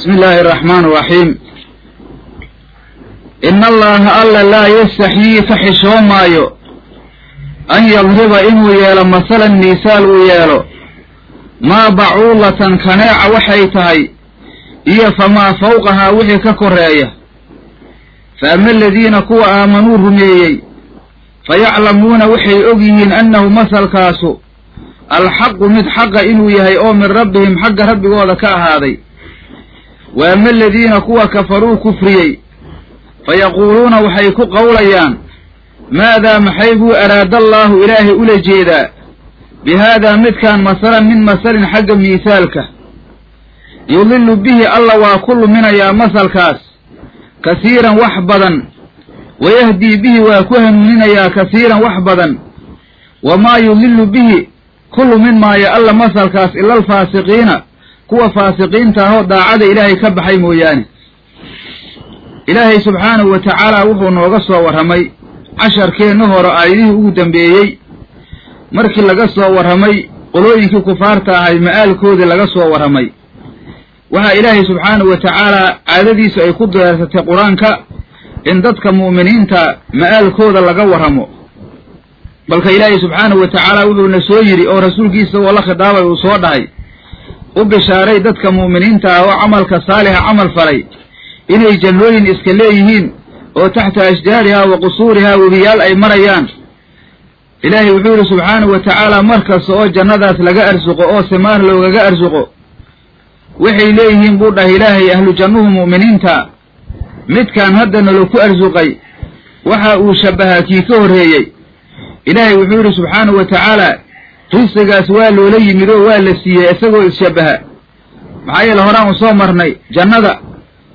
bismi illaahi araxmaan araxiim ina allaha alla laa yastaxyii ka xishoomaayo an yadriba inuu yeelo masalan miisaal uu yeelo. Maa bacuulatan kaneeca waxay tahay iyo famaa fawqahaa wixii ka koreeya fa ama aladiina kuwa aamanuu rumeeyey fayaclamuuna waxay og yihiin annahu masalkaasu alxaqu mid xaqa inuu yahay oo min rabbihim xagga rabbigooda ka ahaaday wa ama aladiina kuwa kafaruu kufriyey fayaquuluuna waxay ku qowlayaan maadaa maxay buu araada allaahu ilaahay ula jeedaa? Bi haadaa midkaan masalan min masalin xagga miisaalka yudilu bihi alla waa ku luminayaa masalkaas. Kasiiran wax badan. Wayahdii bihi waa ku hanuuninayaa kasiiran wax badan. Wamaa yudilu bihi ku lumin maayo alla masalkaas ila alfaasiqiina kuwa faasiqiinta ahoo daacada ilaahay ka baxay mooyaane. Ilaahay subxaanahu wa tacaala wuxuu nooga soo warramay casharkeenna hore aayadihii ugu dambeeyey. Markii laga soo warramay qolooyinkii kufaarta ahay ma'aalkoodii laga soo warramay. Waxaa ilaahay subxaanahu wa tacaalaa caadadiisu ay ku deersatay qur'aanka in dadka mu'miniinta ma'aalkooda laga warramo. Balka ilaahay subxaanahu wa tacaala wuxuuna soo yidhi oo rasuulkiisa oo la khidaabay uu soo dhahay u bishaaray dadka mu'miniinta ah oo camalka saalixa camal falay inay jannooyin iska leeyihiin oo taxta ashjaarihaa wa qusuurihaa webiyaal ay marayaan. Ilaahay wuxuu yidhi subxaanahu wa tacaala mar kasta oo jannadaas laga arsuqo oo simaan loogaga arsuqo waxay leeyihiin buu dhahay ilaahay ahlu jannuhu mu'miniinta midkaan nalo ku arsuqay waxa uu shabbahaa kii ka horreeyey ilaahay wuxuu yidhi subxaanahu wa tacaala risigaas waa loola yimid oo waa la siiyey isagoo isshabbaha maxaa yeele horaan u soo marnay jannada.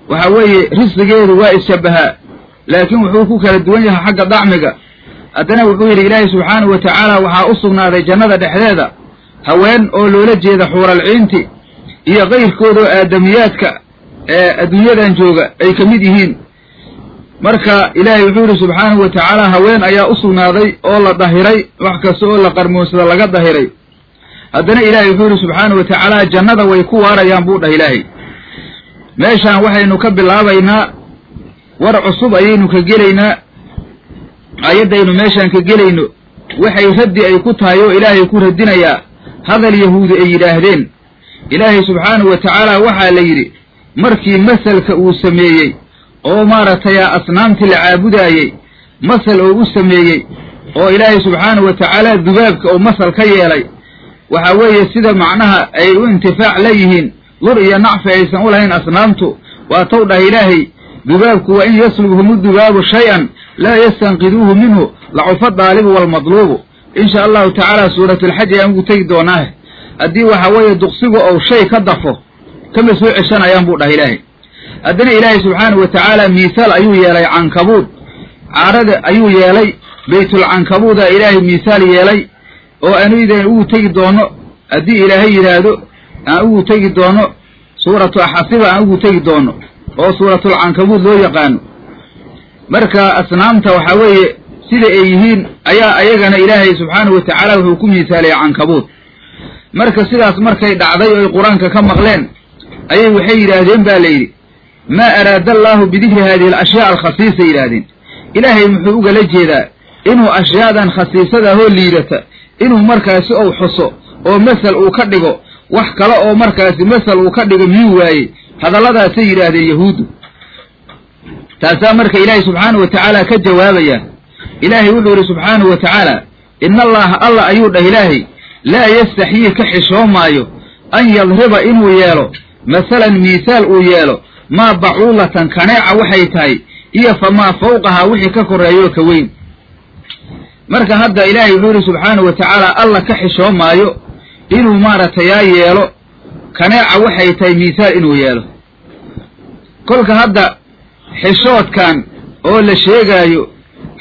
Waxa weeye risigeedu waa isshabbahaa laakiin wuxuu ku kala duwan yahay xagga dacmiga. Haddana wuxuu yidhi ilaahay subxaanahu wa tacaala waxaa u sugnaaday jannada dhexdeeda. Haween oo loola jeeda xuuralciinti iyo kayrkooda oo aadamiyaadka ee adduunyadan jooga ay ka mid yihiin marka ilaahay wuxuu yidhi subxaanahu wa tacaala haween ayaa u sugnaaday oo la dahiray wax kasta oo la qarmoonsada laga dahiray. Haddana ilaahay wuxuu yidhi subxaanahu wa tacaala jannada way ku waarayaan buu dhah ilaahay. Meeshaan waxaynu ka bilaabaynaa war cusub ayaynu ka gelaynaa aayaddaynu meeshaan ka gelayno waxay raddi ay ku tahay oo ilaahay ku radinayaa hadal yahuudi ay yidhaahdeen. Ilaahay subxaanahu wa tacaala waxaa la yidhi markii masalka uu sameeyey oo maaragtay asnaamtii la caabudaayey masal oo u sameeyey oo ilaahay subxaanahu wa tacaala dubaabka oo masal ka yeelay waxa weeye sida macnaha ay u intifaac la yihiin dur iyo nacfi aysan u lahayn asnaamtu waa tow dhah ilaahay dubaabku waa in yaslubhumu dubaabu shay-an laa yastanqiduuhu minhu lacufa daalibu waalmadluubu insha allahu tacaala suuratulxaj ayaan ugu tegi doonaahe haddii waxa weeye duqsigu ou shay ka dafo kama soo ceshanayaan buu dhah ilaahay haddana ilaahay subxaanahu wa tacaala miisaal ayuu yeelay cankabuud. Caarada ayuu yeelay baytulcankabuudaa ilaahay miisaal yeelay oo anuidan ugu tegi doono haddii ilaahay yidhaahdo aan ugu tegi doono suuratu axasiba aan ugu tegi doono oo suuratulcankabuud loo yaqaano. Marka asnaamta waxaa weeye sida ay yihiin ayaa ayagana ilaahay subxaanahu wa tacaala wuxuu ku miisaaliyay cankabuud. Marka sidaas markay dhacday oo ay qur'aanka ka maqleen ayay waxay yidhaahdeen ba la yidhi maa araada allaahu bidikri hadihi alashyaa alkhasiisa yidhaahdeen. Ilaahay muxuu ugala jeedaa inuu ashyaadan khasiisadahoo liidata inuu markaasi ou xuso oo masal uu ka dhigo wax kale oo markaasi masal uu ka dhigo miyuu waayey? Hadalladaasay yidhaahdeen yahuuddu. Taasaa marka ilaahay subxaanahu wa tacaala ka jawaabaya. Ilaahay wuxuu yidhi subxaanahu wa tacaala ina allaha alla ayuu dhah ilaahay laa yastaxyii ka xishoomaayo an yadriba inuu yeelo masalan miisaal uu yeelo maa bacuulatan kaneeca waxay tahay iyo famaa fawqahaa wixii ka korreeyoo ka weyn. Marka hadda ilaahay wuxuu yidhi subxaanahu wa tacaala alla ka xishoomaayo inuu maaragtay yaa yeelo kaneeca waxay tahay miisaal inuu yeelo. Kolka hadda xishoodkan oo la sheegaayo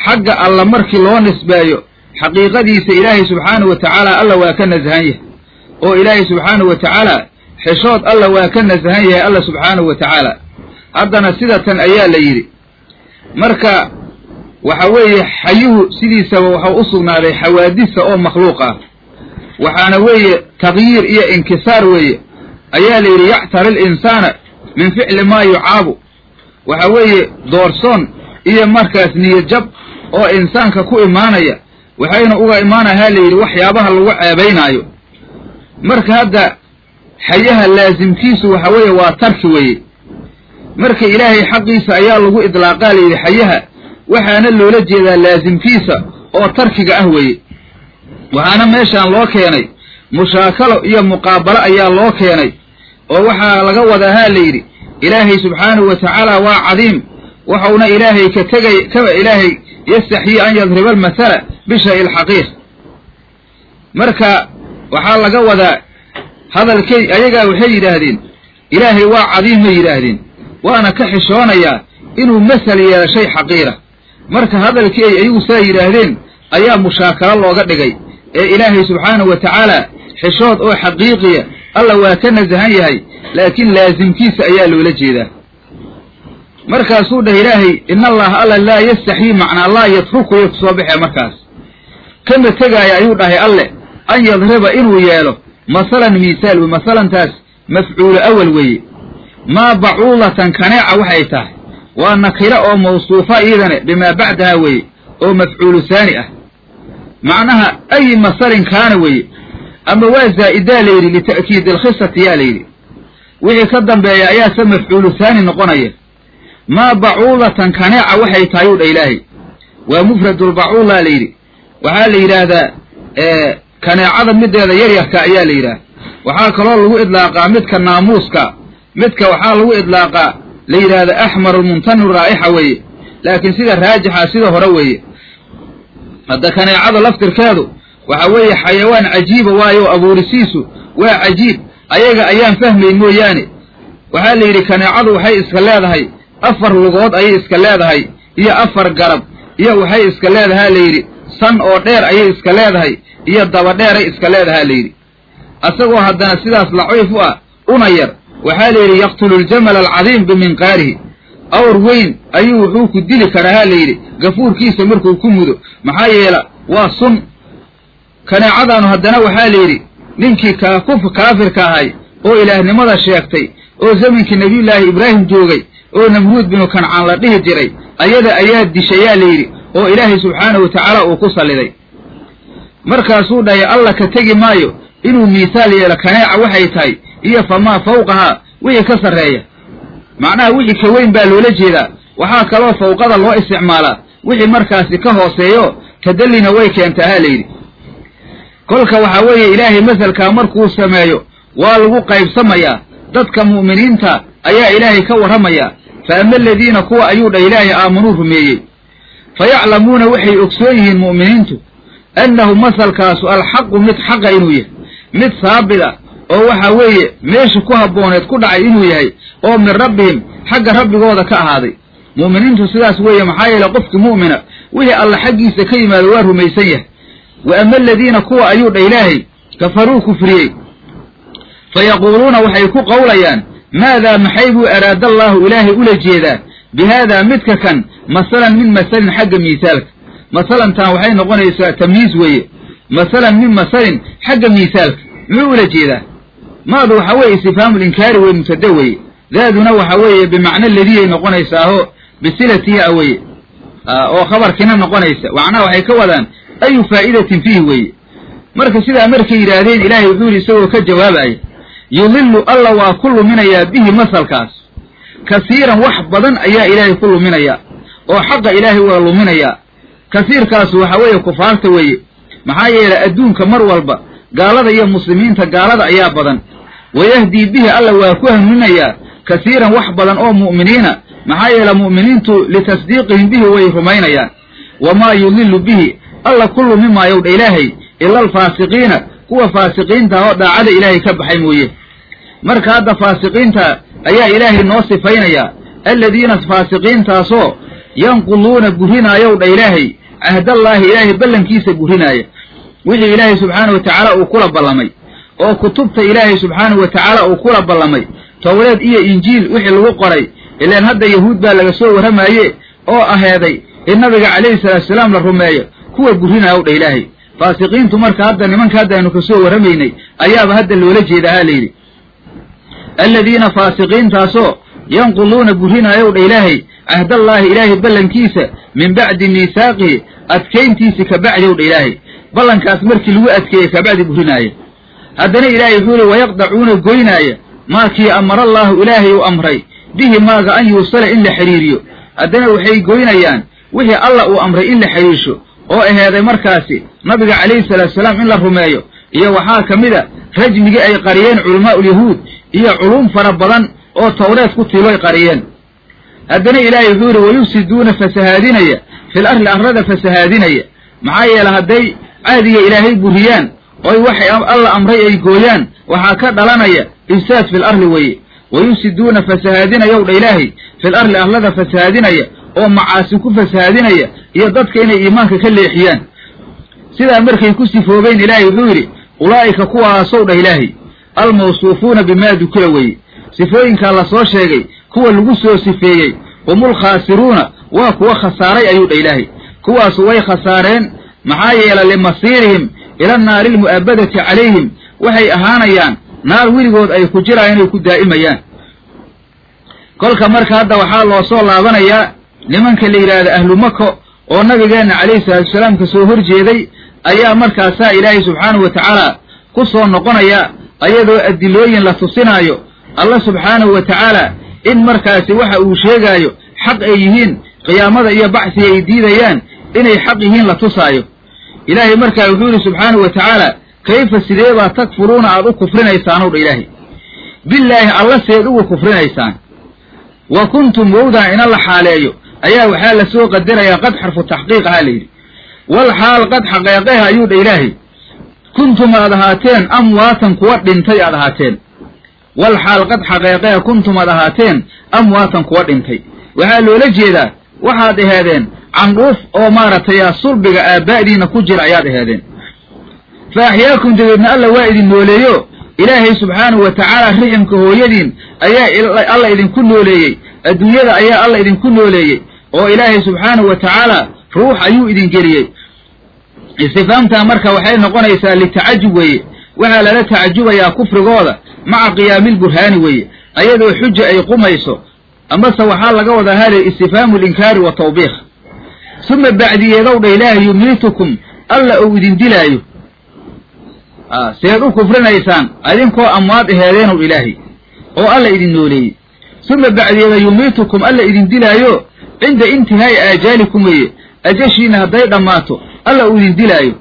xagga alla markii loo nisbeeyo xaqiiqadiisa ilaahay subxaanahu wa tacaala alla waa ka nasahan yahay. Oo ilaahay subxaanahu wa tacaala xishood alla waa ka nasahan yahay alla subxaanahu wa tacaala haddana sidatan ayaa la yidhi. Marka waxa weeye xayuhu sidiisaba waxau u sugnaaday xawaadisa oo makhluuq ah. Waxaana weeye takyiir iyo inkisaar weeye. Ayaa la yidhi yactari linsaana min ficli maa yucaabu. Waxa weeye doorsoon iyo markaas niyad jab oo insaanka ku imaanaya. Waxayna uga imaanahaa la yidhi waxyaabaha lagu ceebaynaayo. Marka hadda xayaha laasimkiisu waxa weeye waa tarki weeye. Marka ilaahay xaqiisa ayaa lagu idlaaqaa la yidhi xayaha waxaana loola jeedaa laasimkiisa oo tarkiga ah weeye. Waxaana meeshaan loo keenay mushaakalo iyo muqaabalo ayaa loo keenay oo waxaa laga wadaahaa la yidhi ilaahay subxaanahu wa tacaala waa cadiim waxauna ilaahay ka tegay ka ilaahay yastaxyii an yadriba almathala bishay alxaqiiq marka waxaa laga wadaa hadalkay ayagaa waxay yidhaahdeen ilaahay waa cadiim may yidhaahdeen. Waana ka xishoonayaa inuu masal yeelo shay xaqiira. Marka hadalkii ay ayagu saa yidhaahdeen ayaa mushaakalo looga dhigay ee ilaahay subxaanahu wa tacaala xishood oo xaqiiqiya alla waa ka nasahan yahay laakiin laasimkiisa ayaa loola jeedaa. Markaasuu dhah ilaahay in allaha alla laa yastaxyii macnaa laa yatrukuyo ku soo baxee markaas. Kama tegaaya ayuu dhahay alle an yadriba inuu yeelo masalan miisaal wey masalantaas mafcuulu awal weeye maa bacuulatan kaneeca waxay tahay. Waa nakira oo mawsuufa iyadane bimaa bacdaha weeye oo mafcuulu saani ah. Macnaha ayi masalin kaana weeye ama waa zaa'idaa layidhi lita'kiidi alkhisati yaa layidhi wixii ka dambeeya ayaase mafcuulu saani noqonaya. Maa bacuulatan kaneeca waxay tahay u dha ilaahay. Waa mufradulbacuula layidhi waxaa la yidhaahdaa kaneecada mideeda yaryarka ayaa la yidhaah. Waxaa kaloo lagu idlaaqaa midka naamuuska midka waxaa lagu idlaaqaa la yidhaahda axmar almuntanu raa'ixa weeye. Laakiin sida raajixa sida hore weeye. Hadda kaneecada laftirkeedu waxa weeye xayawaan cajiiba waayo abuurisiisu waa cajiib. Ayaga ayaan fahmayn mooyaane. Waxaa la yidhi kaneecadu waxay iska leedahay afar lugood ayay iska leedahay iyo afar garab iyo waxay iska leedahaa la yidhi san oo dheer ayay iska leedahay iyo daba dheeray iska leedahaa la yidhi. Asagoo haddana sidaas laciif u ah una yar waxaa la yidhi yaqtulu ljamala alcadiim biminqaarihi. Awr weyn ayuu wuxuu ku dili karaa ha la yidhi. Gafuurkiisa markuu ku mudo maxaa yeela waa sun. Kaneecadaanu haddana waxaa la yidhi ninkii kaakuf kaafirka ahay oo ilaahnimada sheegtay oo zaminkii nebiyullaahi ibraahim joogay oo namruud binu kancaan la dhihi jiray ayada ayaa dishayaa la yidhi oo ilaahay subxaanahu wa tacaala uu ku salliday markaasuu dhahay alla ka tegi maayo inuu miisaal yeelo kaneeca waxay tahay iyo famaa fawqahaa wixii ka sarreeya. Macnaha wixii ka weyn baa loola jeedaa. Waxaa kaloo fawqada loo isticmaalaa. Wixii markaasi ka hooseeyo tadallina way keentaa ha layidhi kolka waxaa weeye ilaahay masalkaa markuu sameeyo waa lagu qaybsamayaa dadka mu'miniinta ayaa ilaahay ka warramayaa fa ama aladiina kuwa ayuu dha ilaahay aamanuu rumeeyey. Fa yaclamuuna waxay ogsoon yihiin mu'miniintu annahu masalkaasu alxaqu mid xaqa inuu yahay mid saabita oo waxa weeye meesha ku habbooneed ku dhacay inuu yahay oo min rabbihim xagga rabbigooda ka ahaaday mu'miniintu sidaas weeye maxaa yeele qofki mu'mina wixii alla xaggiisa ka yimaado waa rumaysan yahay wa ama aladiina kuwa ayuu dha ilaahay kafaruu kufriyey fa yaquuluuna waxay ku qowlayaan maadaa maxay buu araada allaahu ilaahay ula jeedaa bi haadaa midka kan masalan min masalin xagga miisaalka masalantan waxay noqonaysaa tamyiis weeye. Masalan min masalin xagga miisaalka. Muxuu ula jeedaa? Maadu waxa weeye istifhaamu linkaari wey mubtada weeye. Daaduna waxa weeye bimacno ladiyay noqonaysaaho bisilatihi a weye oo khabarkiina noqonaysa. Macnaha waxay ka wadaan ayu faa'idatin fiihi weeye? Marka sidaa markay yidhaahdeen ilaahay wuxuu yidhi isagoo ka jawaabaya yudilu alla waa ku luminayaa bihi masalkaas. Kasiiran wax badan ayaa ilaahay ku luminayaa oo xaqa ilaahay waa luminayaa kasiirkaasu waxa weeye kufaarta weeye. Maxaa yeelay adduunka mar walba gaalada iyo muslimiinta gaalada ayaa badan. Wayahdii bihi alla waa ku hanuuninayaa kasiiran wax badan oo mu'miniina. Maxaa yeele mu'miniintu litasdiiqihim bihi way rumaynayaan. Wamaa yudilu bihi alla ku lumi maayow dha ilaahay ila alfaasiqiina. Kuwa faasiqiinta oo daacada ilaahay ka baxay mooye. Marka hadda faasiqiinta ayaa ilaahay noo sifaynayaa aladiina faasiqiintaasoo yanquluuna burinaayow dha ilaahay cahdallaahi ilaahay ballankiisa burinaaya wixii ilaahay subxaanahu wa tacaala uu kula ballamay oo kutubta ilaahay subxaanahu wa tacaala uu kula ballamay towreed iyo injiil wixii lagu qoray ilaan hadda yahuud baa laga soo warramaaye oo aheeday in nabiga calayhi salaatusalaam la rumeeyo kuwa burinaayow dha ilaahay. Faasiqiintu marka hadda nimanka hadda aynu ka soo warramaynay ayaaba hadda loola jeedaa ha layidhi aladiina faasiqiintaasoo yanquluuna burinaayow dha ilaahay cahdallaahi ilaahay ballankiisa min bacdi miisaaqihi adkayntiisi ka bacdow dha ilaahay. Ballankaas markii lagu adkeeyey kabacdi burinaaya haddana ilaahay wuxuu yihi wayaqdacuuna goynaaya maakii amarallaahu ilaahay uu amray. Bihi maaga an yuusala in la xidhiiriyo haddana waxay goynayaan wixii alla uu amray in la xidhiirsho oo aheeday markaasi nabiga calayhi salaatuasalaam in la rumeeyo. Iyo waxaa ka mid a rajmigii ay qariyeen culamaa'ulyahuud iyo culuum fara badan oo tawreed ku tiiloy qariyeen haddana ilaahay wuxuu yidhi wayufsiduuna fasahaadinaya fil arli arrada fasahaadinaya. Maxaa yeele hadday caadiga ilaahay buriyaan oy waxay alla amray ay gooyaan waxaa ka dhalanaya ifsaad fil arli weeye. Wayufsiduuna fasahaadinayow dha ilaahay fil arli arlada fasahaadinaya oo macaasi ku fasahaadinaya iyo dadka inay iimaanka ka leexiyaan. Sidaa markay ku sifoobeen ilaahay wuxuu yidhi ulaa'ika kuwaasow dhah ilaahay almawsuufuuna bimaa dukira weeye. Sifooyinkaa la soo sheegay kuwa lagu soo sifeeyey humul khaasiruuna waa kuwa khasaaray ayuu dha ilaahay. Kuwaasu way khasaareen maxaa yeele limasiirihim ila naari almu'abbadati calayhim waxay ahaanayaan naar weligood ay ku jiraan inay ku daa'imayaan. Kolka marka hadda waxaa loo soo laabanayaa nimanka la yidhaahdo ahlu mako oo nabigeenna calayhi salaatuasalaam ka soo hor jeeday ayaa markaasaa ilaahay subxaanahu wa tacaala ku soo noqonaya ayadoo adilooyin la tusinaayo alla subxaanahu wa tacaala in markaasi waxa uu sheegaayo xaq ay yihiin qiyaamada iyo bacsiga ay diidayaan inay xaq yihiin la tusaayo. Ilaahay markaa wuxuu yidhi subxaanahu wa tacaala kayfa sidee baa takfuruuna aad u kufrinaysaanow dha ilaahay? Billaahi alla seed ugu kufrinaysaan. Wa kuntum wowdan ina la xaaleeyo. Ayaa waxaa la soo qadarayaa qad xarfu taxqiiq ahaa layidhi wal xaal qad xaqeeqeha ayuu dha ilaahay. Kuntum aad ahaateen amwaatan kuwa dhintay aad ahaateen wal xaal qad xaqeeqeha kuntum ahaateen amwaatan kuwa dhintay waxaa loola jeedaa waxaad aheedeen candhuuf oo maaragtay sulbiga aabbaa'diina ku jira ayaad aheedeen fa axyaakum dabeedna alla waa idin nooleeyo ilaahay subxaanahu wa tacaala riximka hooyadiin ayaa alla idinku nooleeyey adduunyada ayaa alla idinku nooleeyey oo ilaahay subxaanahu wa tacaala ruux ayuu idin geliyey istifaamtaa marka waxay noqonaysaa litacajub weeye waxaa lala tacajubayaa kufrigooda maca qiyaamilburhaani weeye. Ayadoo xuja ay qumayso amase waxaa laga wadaa hale istifhaamu linkaari wa tawbiikh. Suma bacdiyeedow dha ilaahay yumiitukum alla uu idin dilaayo. Seed u kufrinaysaan idinkoo amwaad aheedeenow ilaahay oo alla idin nooleeyey. Suma bacdiyeeda yumiitukum alla idin dilaayo cinda intihaa'i aajaalikum weeye. Ajashiina hadday dhammaato alla uu idin dilaayo.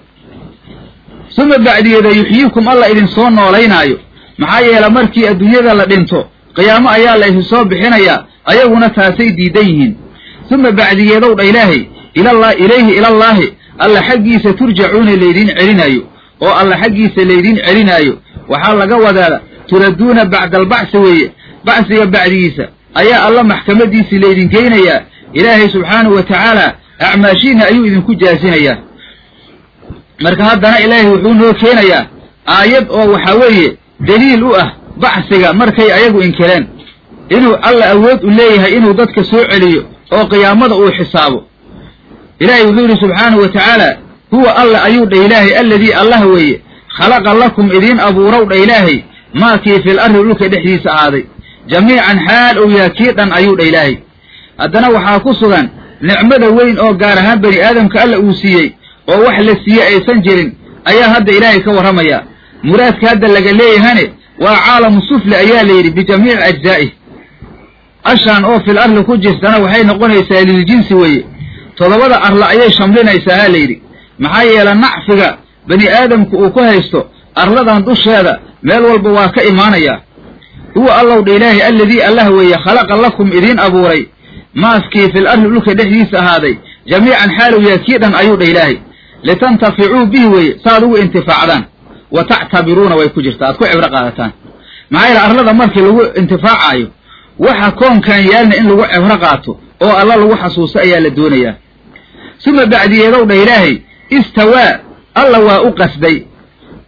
Suma bacdiyeeda yuxyiikum alla idin soo noolaynaayo maxaa yeele markii adduunyada la dhinto qiyaamo ayaa la idin soo bixinayaa ayaguna taasay diidan yihiin. Suma bacdiyeedow dha ilaahay ilallah ilayhi ilallaahi alla xaggiisa turjacuuna laydin celinaayo oo alla xaggiisa laydin celinaayo. Waxaa laga wadaa turaduuna bacda albacsi weeye bacsiga bacdigiisa ayaa alla maxkamadiisii laydin geynayaa ilaahay subxaanahu wa tacaala acmaashiina ayuu idinku jaasinayaa. Marka haddana ilaahay wuxuu noo keenayaa aayad oo waxaa weeye daliil u ah bacsiga markay ayagu inkireen. Inuu alla awood u leeyahay inuu dadka soo celiyo oo qiyaamada uu xisaabo. Ilaahay wuxuu yidhi subxaanahu wa tacaala huwa alla ayuu dha ilaahay alladii allah weeye khalaqa lakum idiin abuurow dha ilaahay maakii fil arri dhulka dhexdiisa ahaaday jamiican xaal ou yaha kii dhan ayuu dha ilaahay. Haddana waxaa ku sugan nicmada weyn oo gaar ahaan bani aadamka alla uu siiyey oo wax la siiye aysan jirin ayaa hadda ilaahay ka warramaya muraadka hadda laga leeyahane waa caalamu sufli ayaa la yidhi bijamiici ajzaa'ih ashaan oo fil arli ku jirtana waxay noqonaysaa liljinsi weeye. Toddobada arla ayay shamlinaysaa ha la yidhi. Maxaa yeele nacfiga bani aadamku uu ku haysto arladan dusheeda meel walba waa ka imaanayaa huwa allow dha ilaahay alladii allah weeye khalaqa lakum idiin abuuray. Maaskii fil arli dhulka dhexdiisa ahaaday. Jamiican xaalow yaa kii dhan ayuu dha ilaahay. Litantaficuu bihi weeye saaad ugu intifaacdaan wa tactabiruuna way ku jirtaa. Aad ku cibro qaadataan. Maxaa yeele arlada markii lagu intifaacaayo waxa koonkan yaalna in lagu cibro qaato oo alla lagu xasuusto ayaa la doonayaa suma bacdiyeedow dha ilaahay istawaa alla waa u qasday.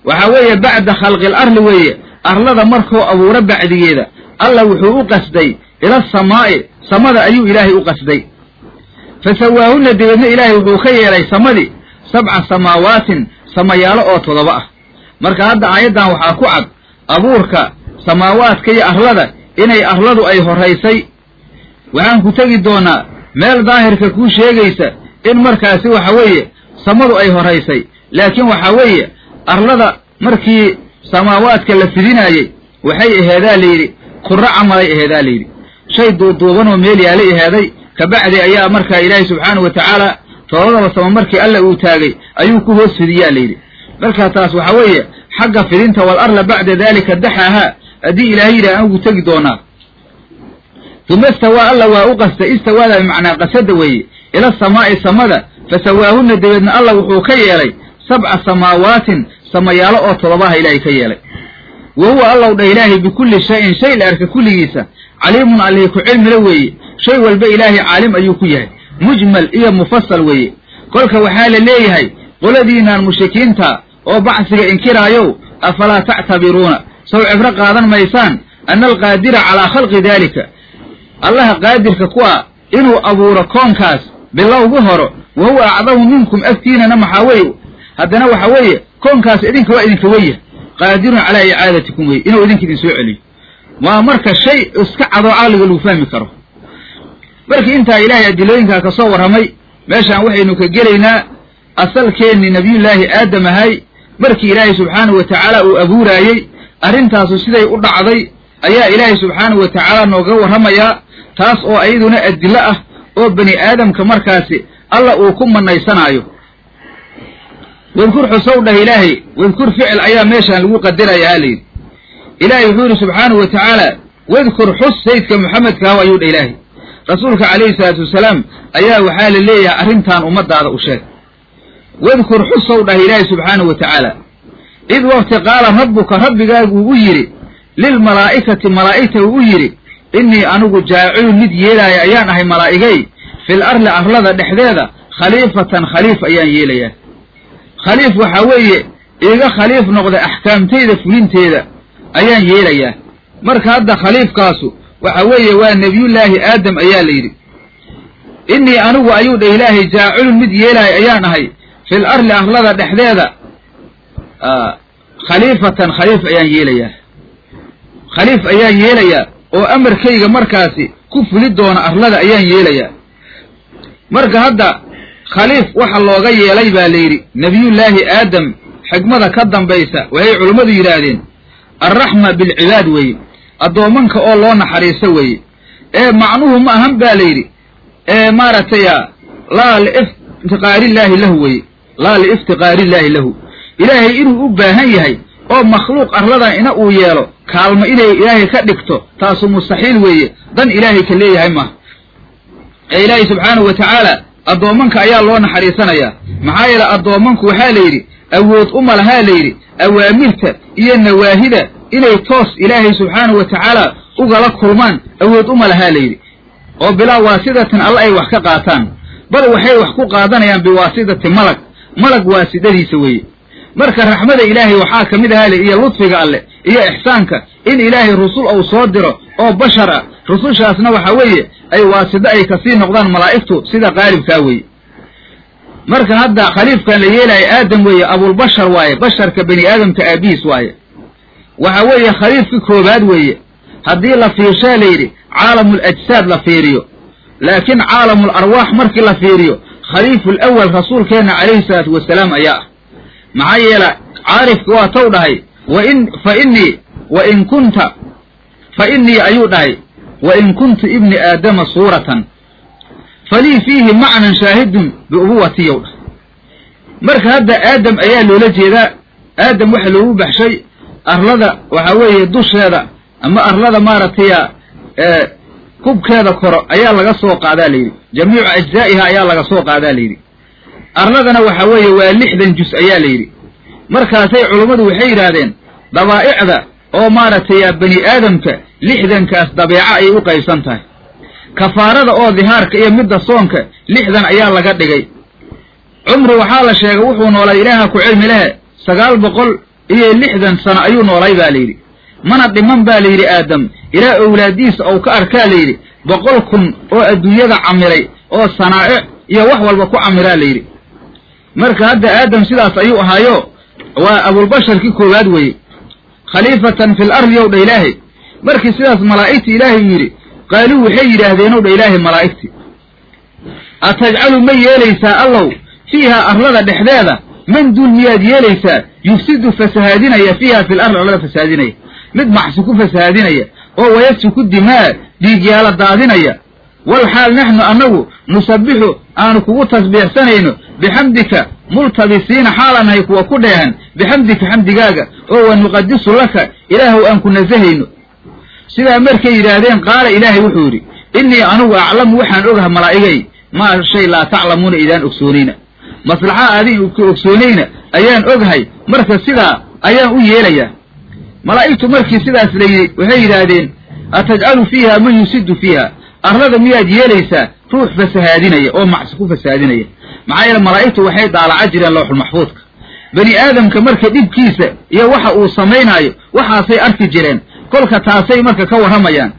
Waxaa weeye bacda khalqil arli weeye arlada markuu abuuro bacdigeeda alla wuxuu u qasday. Ila asamaa'i samada ayuu ilaahay u qasday. Fa sawaahunna dabeedna ilaahay wuxuu ka yeelay samadii sabca samaawaatin samayaalo oo toddoba ah marka hadda aayaddan waxaa ku cad abuurka samaawaadka iyo arlada inay arladu ay horaysay waxaan ku tegi doonaa meel daahirka kuu sheegaysa in markaasi waxa weeye samadu ay horaysay laakiin waxaa weeye arlada markii samaawaadka la fidinaayey waxay aheedaa layidhi qurro camalay aheedaa layidhi shay duuduubanoo meel yaalay aheeday kabacdi ayaa markaa ilaahay subxaanahu wa tacaala toobadaba sama markii alla uu taagay ayuu ku hoos fidiyaa layidhi marka taas waxaa weeye xagga fidinta wal arla bacda daalika daxahaa haddii ilaahay yidhaha anugu tegi doonaa uma istawaa alla waa u qasta istawaada bimacnaa qasada weeye. Ila samaa'i samada fasawaahunna dabeedna alla wuxuu ka yeelay sabca samaawaatin samayaalo oo todobaha ilaahay ka yeelay. Wa huwa allow dha ilaahay bikulli shayin shay la arka kulligiisa. Caliimun allihii ku cilmila weeye. Shay walba ilaahay caalim ayuu ku yahay. Mujmal iyo mufasal weeye. Kolka waxaa la leeyahay qoladiinaan mushrikiinta oo bacsiga inkiraayow afalaa tactabiruuna? Sow cibro qaadan maysaan ana alqaadira calaa khalqi daalika. Allaha qaadirka ku ah inuu abuuro koonkaas bilowgu horo wa huwa acdamu minkum agtiinana maxaa weye haddana waxa weeye koonkaas idinka waa idinka weyah qaadirun calaa icaadatikum weye inuu idinka idin soo celiyo. Waa marka shay iska cadoo caqliga lagu fahmi karo. Markii intaa ilaahay adilooyinkaa ka soo warramay meeshaan waxaynu ka gelaynaa asalkeennii nebiyullaahi aadam ahay markii ilaahay subxaanahu wa tacaala uu abuuraayey arrintaasu siday u dhacday ayaa ilaahay subxaanahu wa tacaala nooga warramayaa taas oo ayaduna adillo ah oo bani aadamka markaasi alla uu ku manaysanaayo wadkur xusow dhah ilaahay wadkur ficil ayaa meeshaan lagu qadaraya ha layidhi ilaahay wuxuu yidhi subxaanahu wa tacaala wadkur xus sayidka moxamedkaahu ayuu dha ilaahay. Rasuulka calayhi salaatu wasalaam ayaa waxaa la leeyahay arrintan ummadaada u sheeg wadkur xusow dhah ilaahay subxaanahu wa tacaala. Id waqti qaala rabbuka rabbigaagu uu yidhi lilmalaa'ikati malaa'igta uu u yidhi innii anigu jaacilun mid yeelaaya ayaan ahay malaa'igay fil arli arlada dhexdeeda khaliifatan khaliif ayaan yeelayaa. Khaliif waxaa weeye iiga khaliif noqda axkaamtayda fulinteeda ayaan yeelayaa. Marka hadda khaliifkaasu waxa weeye waa nebiyullaahi aadam ayaa la yidhi innii anigu ayuu dha ilaahay jaacilun mid yeelaaya ayaan ahay fil arli arlada dhexdeeda khaliifatan khaliif ayaan yeelayaa khaliif ayaan yeelayaa oo amarkayga markaasi ku fuli doona arlada ayaan yeelayaa marka hadda khaliif waxa looga yeelay baa la yidhi nebiyullaahi aadam xigmada ka dambaysa waxay culummadu yidhaahdeen alraxma bilcibaad weeye addoommanka oo loo naxariiso weeye ee macnuhu ma ahan baa la yidhi ee maaragtay laa liiftiqaarillaahi lahu weye laa liiftiqaarillaahi lahu. Ilaahay inuu u baahan yahay oo makhluuq arladan ina uu yeelo kaalmo inay ilaahay ka dhigto taasu mustaxiil weeye dan ilaahay ka leeyahay maaha. Ee ilaahay subxaanahu wa tacaala addoommanka ayaa loo naxariisanayaa maxaa yeele addoommanku waxaa la yidhi awood uma lahaa la yidhi awaamirta iyo nawaahida inay toos ilaahay subxaanahu wa tacaala ugala kulmaan awood uma lahaa la yidhi. Oo bilaa waasidatan alla ay wax ka qaataan. Bal waxay wax ku qaadanayaan biwaasidati malag malag waasidadiisa weeye. Marka raxmada ilaahay waxaa ka mid ahaa le iyo ludfiga alleh iyo ixsaanka in ilaahay rusul uu soo diro oo bashar ah rusushaasna waxa weeye ay waasido ay ka sii noqdaan malaa'igtu sida qaalibkaa weeye. Marka hadda khaliifkan la yeelaya aadam weeye abulbashar waaye basharka bani aadamka aabihiis waaye. Waxa weeye khaliifka koobaad weeye haddii la fiirshaa la yidhi caalamul ajsaad la fiiriyo laakiin caalamul arwaax markii la fiiriyo khaliiful awal rasuulkeenna calayhi salaatu wasalaam ayaa ah. Maxaa yeela caarifka waa tow dhahay wain fa innii wa in kunta fa innii ayuu dhahay wa in kuntu ibni aadama suuratan falii fiihi macnan shaahidun biubuwatiyow dhahay. Marka hadda aadam ayaa loola jeedaa aadam waxa loogu baxshay arlada waxaa weeye dusheeda ama arlada maaragtay kubkeeda koro ayaa laga soo qaadaa layidhi. Jamiicu ajzaa'iha ayaa laga soo qaadaa layidhi. Arladana waxa weeye waa lixdan jus ayaa la yidhi markaasay culummadu waxay yidhaahdeen dabaa'icda oo maaragtay bani aadamka lixdankaas dabeeco ayay u qaybsan tahay. Kafaarada oo dihaarka iyo midda soonka lixdan ayaa laga dhigay. Cumri waxaa la sheegay wuxuu noolay ilaaha ku cilmi lehe sagaal boqol iyo lixdan sano ayuu noolay baa layidhi mana dhiman baa layidhi aadam ilaa owlaadiisa ou ka arkaa layidhi boqol kun oo adduunyada camiray oo sanaa'ic iyo wax walba ku camiraa layidhi marka hadda aadam sidaas ayuu ahaayo waa abulbasharkii koowaad weeye. Khaliifatan fil ardi ow dha ilaahay. Markii sidaas malaa'igta ilaahay yidhi qaaluu waxay yidhaahdeenow dha ilaahay malaa'igti atajcalu ma yeelaysaa allow? Fiihaa arlada dhexdeeda man duul miyaad yeelaysaa? Yufsidu fasahaadinaya fiiha fil ardi arlada fasahaadinaya mid macsi ku fasahaadinaya oo wayasfiku dimaa dhiigyaala daadinaya. Wal xaal naxnu annagu nusabbixu aanu kugu tasbiixsanayno bixamdika multabisiina xaalaan nahay kuwa ku dheehan bixamdika xamdigaaga oo wa nuqadisu laka ilaahuw aan ku nasahayno. Sidaa markay yidhaahdeen qaala ilaahay wuxuu yidhi innii anugu aclamu waxaan ogaha malaa'igay maa shay laa taclamuuna idaan ogsoonayna. Maslaxa aadin ka ogsoonayna ayaan ogahay marka sidaa ayaan u yeelayaa malaa'igtu markii sidaas la yidhi waxay yidhaahdeen atajcalu fiiha man yusidu fiiha? Arlada miyaad yeelaysaa ruux fasahaadinaya oo macsi ku fasahaadinaya maxaa yeele malaa'igtu waxay daalaca jireen lowxulmaxfuudka bani aadamka marka dhibkiisa iyo waxa uu samaynaayo waxaasay arki jireen. Kolka taasay marka ka warramayaan.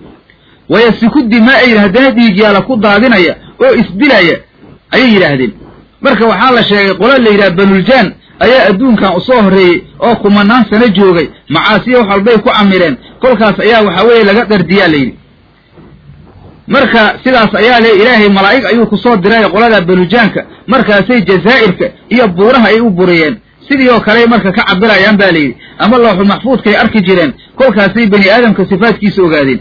Wayasiku dimaa'ayna haddana dhiigyaala ku daadinaya oo isdilaya ayay yidhaahdeen. Marka waxaa la sheegay qola la yidhaha banuljaan ayaa adduunkan u soo horreeyey oo kumanaan sano joogay macaasiya wax walbay ku camileen kolkaas ayaa waxaa weeye laga dardiyaa layidhi. Marka sidaas ayaa le ilaahay malaa'ig ayuu ku soo diray qolada banujaanka markaasay jazaa'irka iyo buuraha ay u buriyeen. Sidii oo kale marka ka cabirayaan ba layidhi ama looxul maxfuudkay arki jireen kolkaasay bani aadamka sifaadkiisa ogaadeen.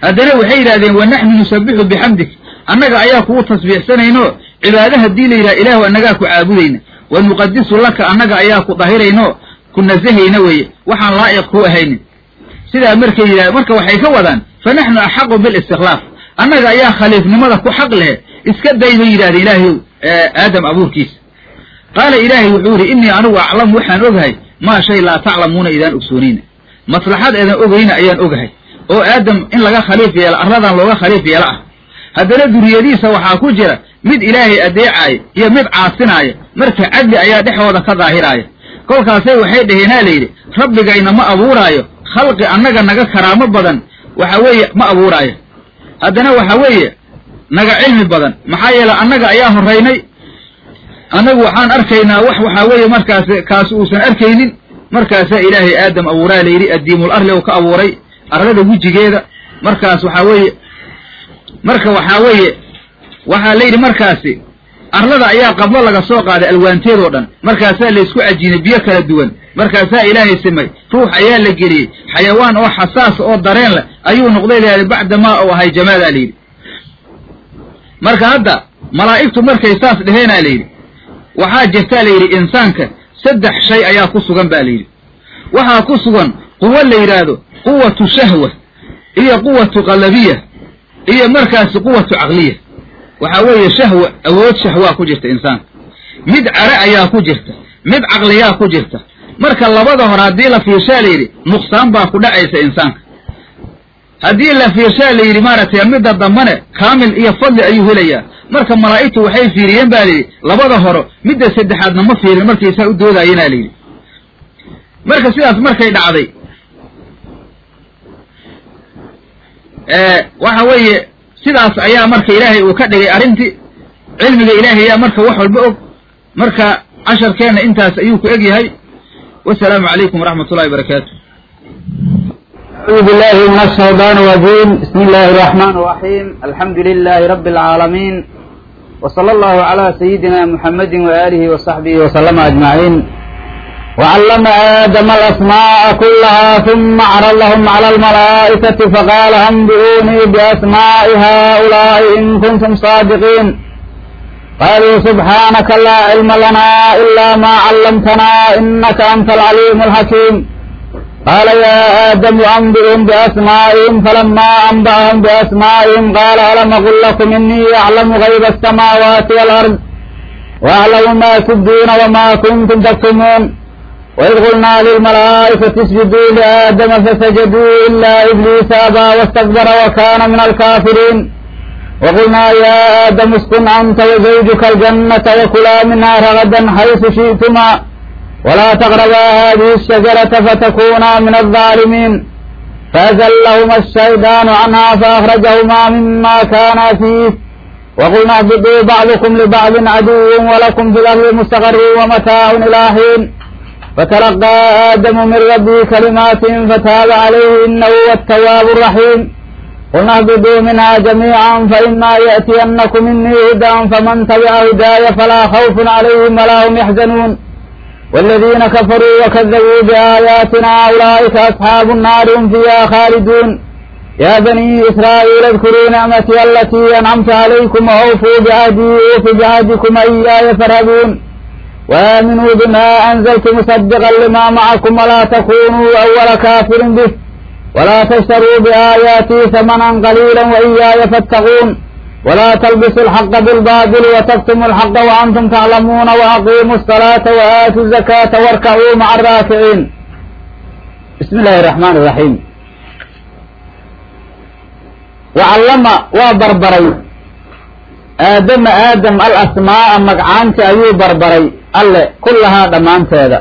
Haddana waxay yidhahdeen wa naxnu nusabbixu bixamdik annaga ayaa kugu tasbiixsanayno cibaada haddii la yidhaha ilaahu annagaa ku caabudayna wa nuqadisu laka annaga ayaa ku dahirayno ku nasahayna weeye. Waxaan laa'iq ku ahaynin. Sidaa markay yidhah marka waxay ka wadaan fa naxnu axaqu bilistikhlaaf annaga ayaa khaliifnimada ku xaq leh. Iska day bay yidhahdeen ilaahayow aadam abuurkiisa qaala ilaahay wuxuu yidhi innii anigu aclamu waxaan ogahay maa shay laa taclamuuna idaan ogsoonayna. Maslaxad eedan ogayna ayaan ogahay oo aadam in laga khaliif yeelo arladan looga khaliif yeelo ah haddana duriyadiisa waxaa ku jira mid ilaahay adeecaaya iyo mid caasinaaya marka cadli ayaa dhexdooda ka daahiraaya kolkaasay waxay dhaheenaa layidhi rabbigayna ma abuuraayo khalqi annaga naga karaamo badan waxa weeye ma abuuraayo. Haddana waxa weeye naga cilmi badan maxaa yeele annaga ayaa horraynay annagu waxaan arkaynaa wax waxaa weeye markaas kaasi uusan arkaynin. Markaasaa ilaahay aadam abuuraa layidhi addiimul arli uu ka abuuray arlada wejigeeda. Markaas waxaa weeye marka waxaa weeye waxaa layidhi markaasi arlada ayaa qablo laga soo qaaday alwaanteedoo dhan. Markaasaa laysku cajiinay biyo kala duwan. Markaasaa ilaahay simay. Ruux ayaa la geliyey. Xayawaan oo xasaas oo dareen leh ayuu noqday layahay bacdamaa uu ahay jamaadaa layidhi marka hadda malaa'igtu markay saas dheheenaa layidhi waxaa jirtaa layidhi insaanka saddex shay ayaa ku sugan ba layidhi waxaa ku sugan quwo la yidhaahdo quwatu shahwa iyo quwatu qalabiya iyo markaasi quwatu caqliya. Waxaa weeye shahwa awood shahwaa ku jirta insaanka. Mid care ayaa ku jirta mid caqliyaa ku jirta. Marka labada hore haddii la fiirshaa layidhi nuqsaan baa ku dhacaysa insaanka. Haddii la fiirshaa la yidhi maaragtay midda dambane kaamil iyo fadli ayuu helayaa. Marka malaa'igtu waxay fiiriyeen ba layidhi labada horo midda saddexaadna ma fiirin markaysaa u doodaayeenaa layidhi marka sidaas markay dhacday waxa weeye sidaas ayaa marka ilaahay uu ka dhigay arrintii cilmiga ilaahay ayaa marka wax walba og marka casharkeenna intaas ayuu ku eg yahay wasalaamu calaykum waraxmat ullahi barakaatu أعوذ بالله من الشيطان الرجيم بسم الله الرحمن الرحيم الحمد لله رب العالمين وصلى الله على سيدنا محمد وآله وصحبه وسلم أجمعين وعلم آدم الأسماء كلها ثم عرضهم على الملائكة فقال أنبئوني بأسماء هؤلاء إن كنتم صادقين قالوا سبحانك لا علم لنا إلا ما علمتنا إنك أنت العليم الحكيم قال يا آدم أنبئهم بأسمائهم فلما أنبأهم بأسمائهم قال ألم أقل لكم إني أعلم غيب السماوات والأرض وأعلم ما تبدون وما كنتم تكتمون وإذ قلنا للملائكة اسجدوا لآدم فسجدوا إلا إبليس أبى واستكبر وكان من الكافرين وقلنا يا آدم اسكن أنت وزوجك الجنة وكلا منها رغدا حيث شئتما ولا تقربا هذه الشجرة فتكونا من الظالمين فأزلهما الشيطان عنها فأخرجهما مما كانا فيه وقلنا اهبطوا بعضكم لبعض عدو ولكم في الأرض مستقر ومتاع إلى حين فتلقى آدم من ربه كلمات فتاب عليه إنه هو التواب الرحيم قلنا اهبطوا منها جميعا فإما يأتينكم مني هدى فمن تبع هداي فلا خوف عليهم ولا هم يحزنون والذين كفروا وكذبوا بآياتنا أولئك أصحاب النار هم فيها خالدون يا بني إسرائيل اذكروا نعمتي التي أنعمت عليكم وأوفوا بعهدي أوف بعهدكم إياي فارهبون وآمنوا بما أنزلت مصدقا لما معكم ولا تكونوا أول كافر به ولا تشتروا بآياتي ثمنا قليلا وإياي فاتقون ولا تلبسوا الحق بالباطل وتكتموا الحق وأنتم تعلمون وأقيموا الصلاة وآتوا الزكاة واركعوا مع الراكعين بسم الله الرحمن الرحيم وعلم وبربري آدم آدم الأسماء مقعانت أيو بربري alle kullahaa dhammaanteeda.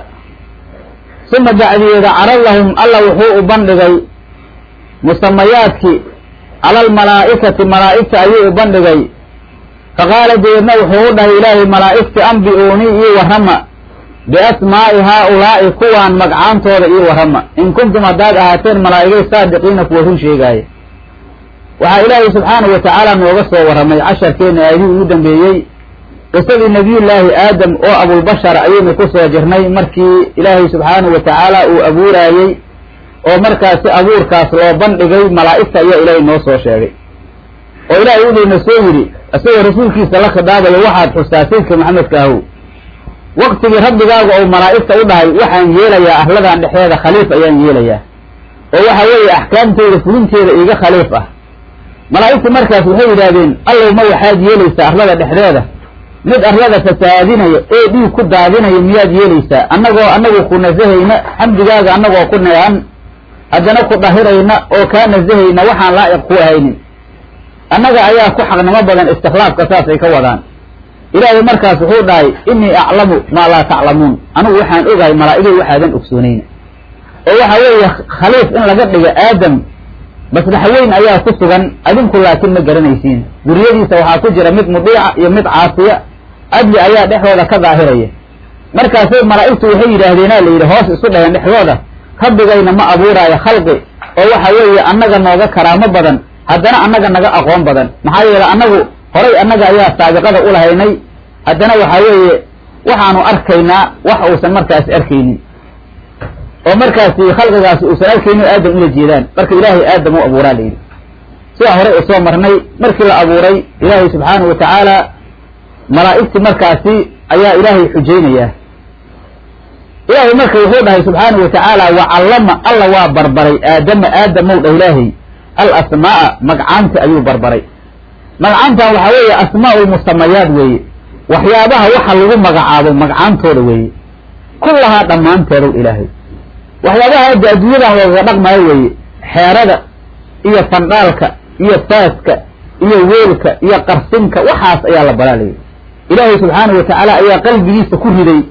Suma bacdiyeeda carar lahum alla wuxuu u bandhigay musamayaadkii cala almalaa'ikati malaa'igta ayuu u bandhigay. Faqaala deedna wuxuu u dhahay ilaahay malaa'igti ambi-uuni ii warrama biasmaa'i haa-ulaa'i kuwaan magcaantooda ii warrama. In kuntum haddaad ahaateen malaa'igay saadiqiina kuwa run sheegaaya waxaa ilaahay subxaanahu wa tacaala nooga soo warramay casharkeenna aadii ugu dambeeyey qisadii nabiyullaahi aadam oo abulbashar ayaynu ku soo jirnay markii ilaahay subxaanahu wa tacaala uu abuuraayey oo markaasi abuurkaas loo bandhigay malaa'igta ayaa ilaahay noo soo sheegay. Oo ilaahay wuxuuna soo yidhi isagoo rasuulkiisa la khidaabayo waxaad xustaa sayidka maxamedka ahow. Waqtigii rabbigaaga ou malaa'igta u dhahay waxaan yeelayaa arladan dhexeeda khaliif ayaan yeelayaa. Oo waxa weeye axkaamteeda fulinteeda iiga khaliif ah. Malaa'igta markaas waxay yidhaahdeen allow ma waxaad yeelaysaa arlada dhexdeeda mid arlada fasaadinaya ee dhiig ku daadinaya miyaad yeelaysaa annagoo annagu ku nasahayna xamdigaaga annagoo ku neecan haddana ku dhahirayna oo kaa nasahayna waxaan laa'iq ku ahaynin. Annaga ayaa ku xaqnimo badan istikhlaafka saasay ka wadaan. Ilaahay markaas wuxuu dhahay innii aclamu maa laa taclamuun. Anigu waxaan ogahay malaa'igay waxaadan ogsoonayna. Oo waxa weeye khaliif in laga dhiga aadam maslaxa weyn ayaa ku sugan adinku laakiin ma garanaysiin. Guriyadiisa waxaa ku jira mid mudiica iyo mid caasiya adli ayaa dhexdooda ka daahiraya markaasay malaa'igtu waxay yidhaahdeenaa la yidhi hoos isu dhaheen dhexdooda. Rabbigayna ma abuuraayo khalqi. Oo waxa weeye annaga nooga karaamo badan haddana annaga naga aqoon badan. Maxaa yeele annagu horay annaga ayaa saabiqada u lahaynay. Haddana waxa weeye waxaanu arkaynaa wax uusan markaasi arkaynin. Oo markaasi khalqigaasi uusan arkaynin aadam ula jeedaan. Marka ilaahay aadam u abuuraa la yidhi. Sidaa horey u soo marnay markii la abuuray ilaahay subxaanahu wa tacaala malaa'igti markaasi ayaa ilaahay xujaynayaa. Ilaahay marka wuxuu dhahay subxaanahu wa tacaala wacallama alla waa barbaray. Aadama aadamow dhah ilaahay. Al asmaa'a magcaanta ayuu barbaray. Magcaantan waxaa weeye asmaa'u lmusamayaad weeye. Waxyaabaha waxa lagu magacaabo magcaantooda weeye. Kullahaa dhammaanteedow ilaahay. Waxyaabaha hadda adduunyadan loogaga dhaqmayo weeye xeerada iyo fandhaalka iyo faaska iyo weelka iyo qarsinka waxaas ayaa la balaalayay ilaahay subxaanahu wa tacaala ayaa qalbigiisa ku riday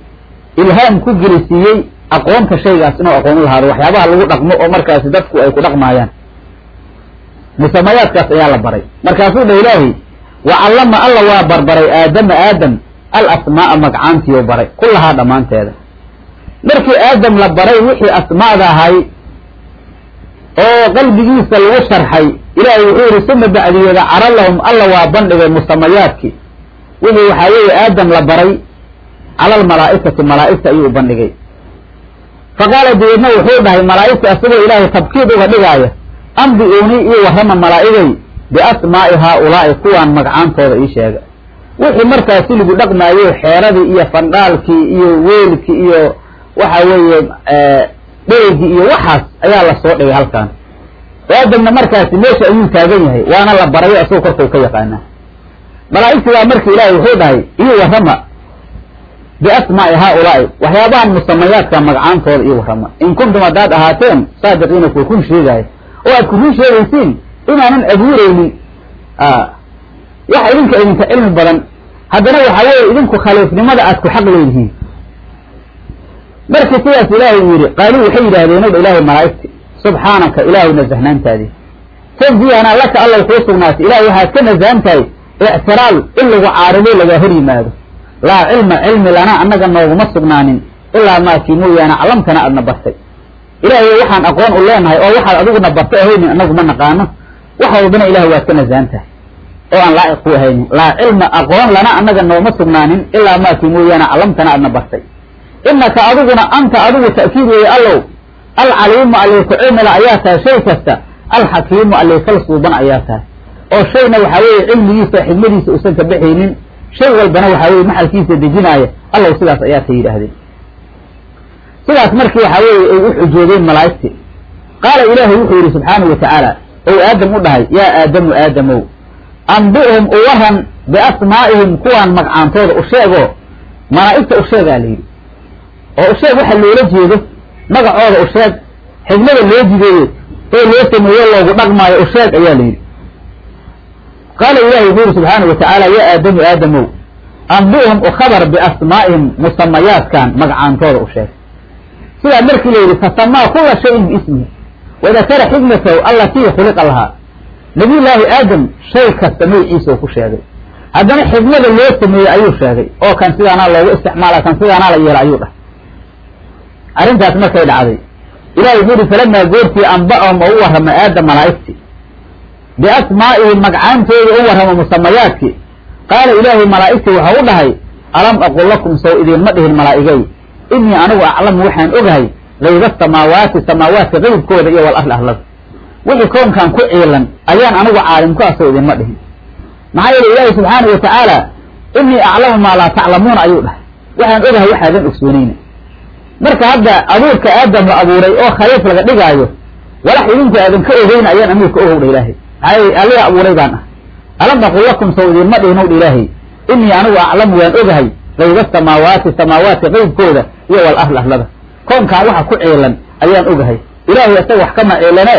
ilhaam ku gelisiiyey aqoonta shaygaas inuu aqoon u lahaado waxyaabaha lagu dhaqmo oo markaasi dadku ay ku dhaqmaayaan. Musamayaadkaas ayaa la baray. Markaasuu dha ilaahay wacallama alla waa barbaray aadama aadam al asmaa'a magcaantiiu baray kullahaa dhammaanteeda. Markii aadam la baray wixii asmaada ahay oo qalbigiisa lagu sharxay ilaahay wuxuu yihi suma bacdiyeeda cara lahum alla waa bandhigay musamayaadkii wixii waxaa weeye aadam la baray cala almalaa'ikati malaa'igta ayuu u bandhigay. Faqaala dabeedna wuxuu dhahay malaa'igta asagoo ilaahay tabkiid uga dhigaaya ambi-uuni ii warrama malaa'igay biasmaa'i haa-ulaa'i kuwaan magcaantooda ii sheega. Wixii markaasi lagu dhaqmaayo xeeradii iyo fandhaalkii iyo weelkii iyo waxa weeye dheregii iyo waxaas ayaa la soo dhigay halkan aadamna markaasi meesha ayuu taagan yahay waana la barayo asagoo korkau ka yaqaanaa malaa'igtigaa marka ilaahay wuxuu dhahay ii warrama. Biasmaa'i haa-ulaa'i waxyaabahan musamayaadka magcaantooda ii warrama. In kuntum haddaad ahaateen saadiqiina kuwa kun sheegaayo oo aad ku sheegaysiin inaanan abuureynin waxa idinka idinka cilmi badan. Haddana waxaa weeye idinku khaliifnimada aad ku xaq leedihiin. Markii sidaas ilaahay yidhi qaaluu waxay yidhaahdeen odha ilaahay malaa'igti subxaanaka ilaahay nasahnaantaadii tanziihanaa laka allaw kuu sugnaatay ilahay waxaad ka nasahan tahay ictiraal in lagu caarido lagaa hor yimaado laa cilma cilmi lana annaga nooguma sugnaanin ilaa maakii mooyaane callamtana aadna bartay ilaahay waxaan aqoon u leenahay oo waxaad adiguna bartay ahaynin annagu ma naqaano wax walbana ilaah waad ka nasaan tahay oo aan laa'iq ku ahaynin laa cilma aqoon lana annaga nooma sugnaanin ilaa maakii mooyaane callamtana aadna bartay inaka adiguna anta adigu ta'kiid weeye allow alcaliimu allayku cilmila ayaa tahay shay kasta alxakiimu allaykal suuban ayaa tahay oo shayna waxaa weeye cilmigiisa xigmadiisa uusan ka baxaynin shay walbana waxaa weye maxalkiisa dejinaaya allow sidaas ayaa ta yidhaahdeen. Sidaas markii waxaa weeye ay u xujoodeen malaa'igtii qaala ilaahay wuxuu yidhi subxaanahu wa tacaala ou aadam u dhahay yaa aadamu aadamow ambi'hum u biasmaa'ihim kuwaan magcaantooda u sheego malaa'igta u sheegaa la yidhi. Oo u sheeg waxa loola jeedo magacooda u sheeg xigmada loo jideeyo oo loo sameeyo loogu dhaqmaayo u sheeg ayaa la yidhi qaala ilahi wuxuu yidhi subxaanahu wa tacaala yaa aadamu aadamow ambi'hum u khabar biasmaa'ihim musamayaadkan magacaantooda u sheeg sidaa markii la yidhi fasamaa kula shayin biismihi wadakara xikmatahu allatii khuliqa lahaa nabiyullaahi aadam shay kasta magiciisa ku sheegay haddana xikmada loo sameeyey ayuu sheegay oo kan sidaanaa loogu isticmaala kan sidaanaa la yeela ayuu dhahay arrintaas markay dhacday ilahi wuxuu yihi falamaa goortii amba'ahum oo u warrama aadam malaa'igti biasmaa'ihim magcaantooda u warrama musamayaadkii qaala ilaahay malaa'igtii waxau u dhahay alam aqul lakum sow idiinma dhihin malaa'igay inii anigu aclamu waxaan ogahay gayba samaawaati samaawaadka qaybkooda iyo wal arli arlada wixii koonkan ku ciilan ayaan anigu caalim ku asoo idinma dhihin maxaa yeele ilaahi subxaana wa tacaala inii aclamu maa laa taclamuuna ayuu dhahay waxaan ogahay waxaadan ogsoonayna marka hadda abuurka aadam la abuuray oo khaliif laga dhigaayo walax idinku aadan ka ogeyn ayaan anigu ka ogowdha ilaahay yeele aliga abuuray baan. Ah alam aqul lakum sow idinma dhihinowdha ilaahay? Inii anigu aclamu waan ogahay gayba samaawaati samaawaadka qaybkooda iyo wal arli arlada koonkaan waxa ku ciilan ayaan ogahay. Ilaahay isaga wax kama ciilane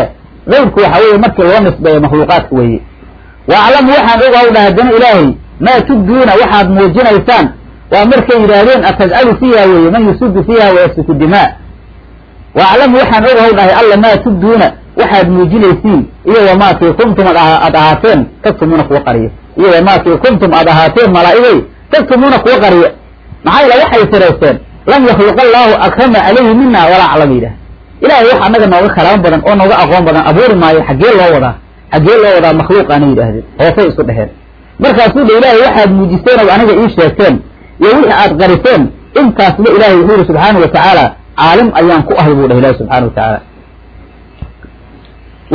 qaybku waxa weeye markii loo nisbeeyo makhluuqaadka weeye. Wa aclamu waxaan oga u dhaha haddana ilaahay maa tubduuna waxaad muujinaysaan? Waa markay yidhaahdeen atajcalu fiiha weeye man yusudu fiiha wayasfiku dimaa. Wa aclamu waxaan oga u dhahay alla maa tubduuna waxaad muujinaysiin iyo wamaakii kuntum aad ahaateen taktumuuna kuwa qariya iyo wamaakii kuntum aad ahaateen malaa'igay taktumuuna kuwa qariya maxaa yeele waxay siraysteen lam yakhluq allaahu akrama calayhi mina walaa aclama yidhah ilahay wax annaga nooga kalaamo badan oo nooga aqoon badan abuuri maayo xaggee loo wadaa xaggee loo wadaa makhluuqaana yidhaahdeen hoosay isku dheheen markaasuu dha ilaahay waxaad muujiseen oo aniga ii sheegteen iyo wixii aad qariseen intaasba ilahay wuxuu yihi subxaana wa tacaala caalim ayaan ku ahay buu dhah ilahi subxana wa tacaala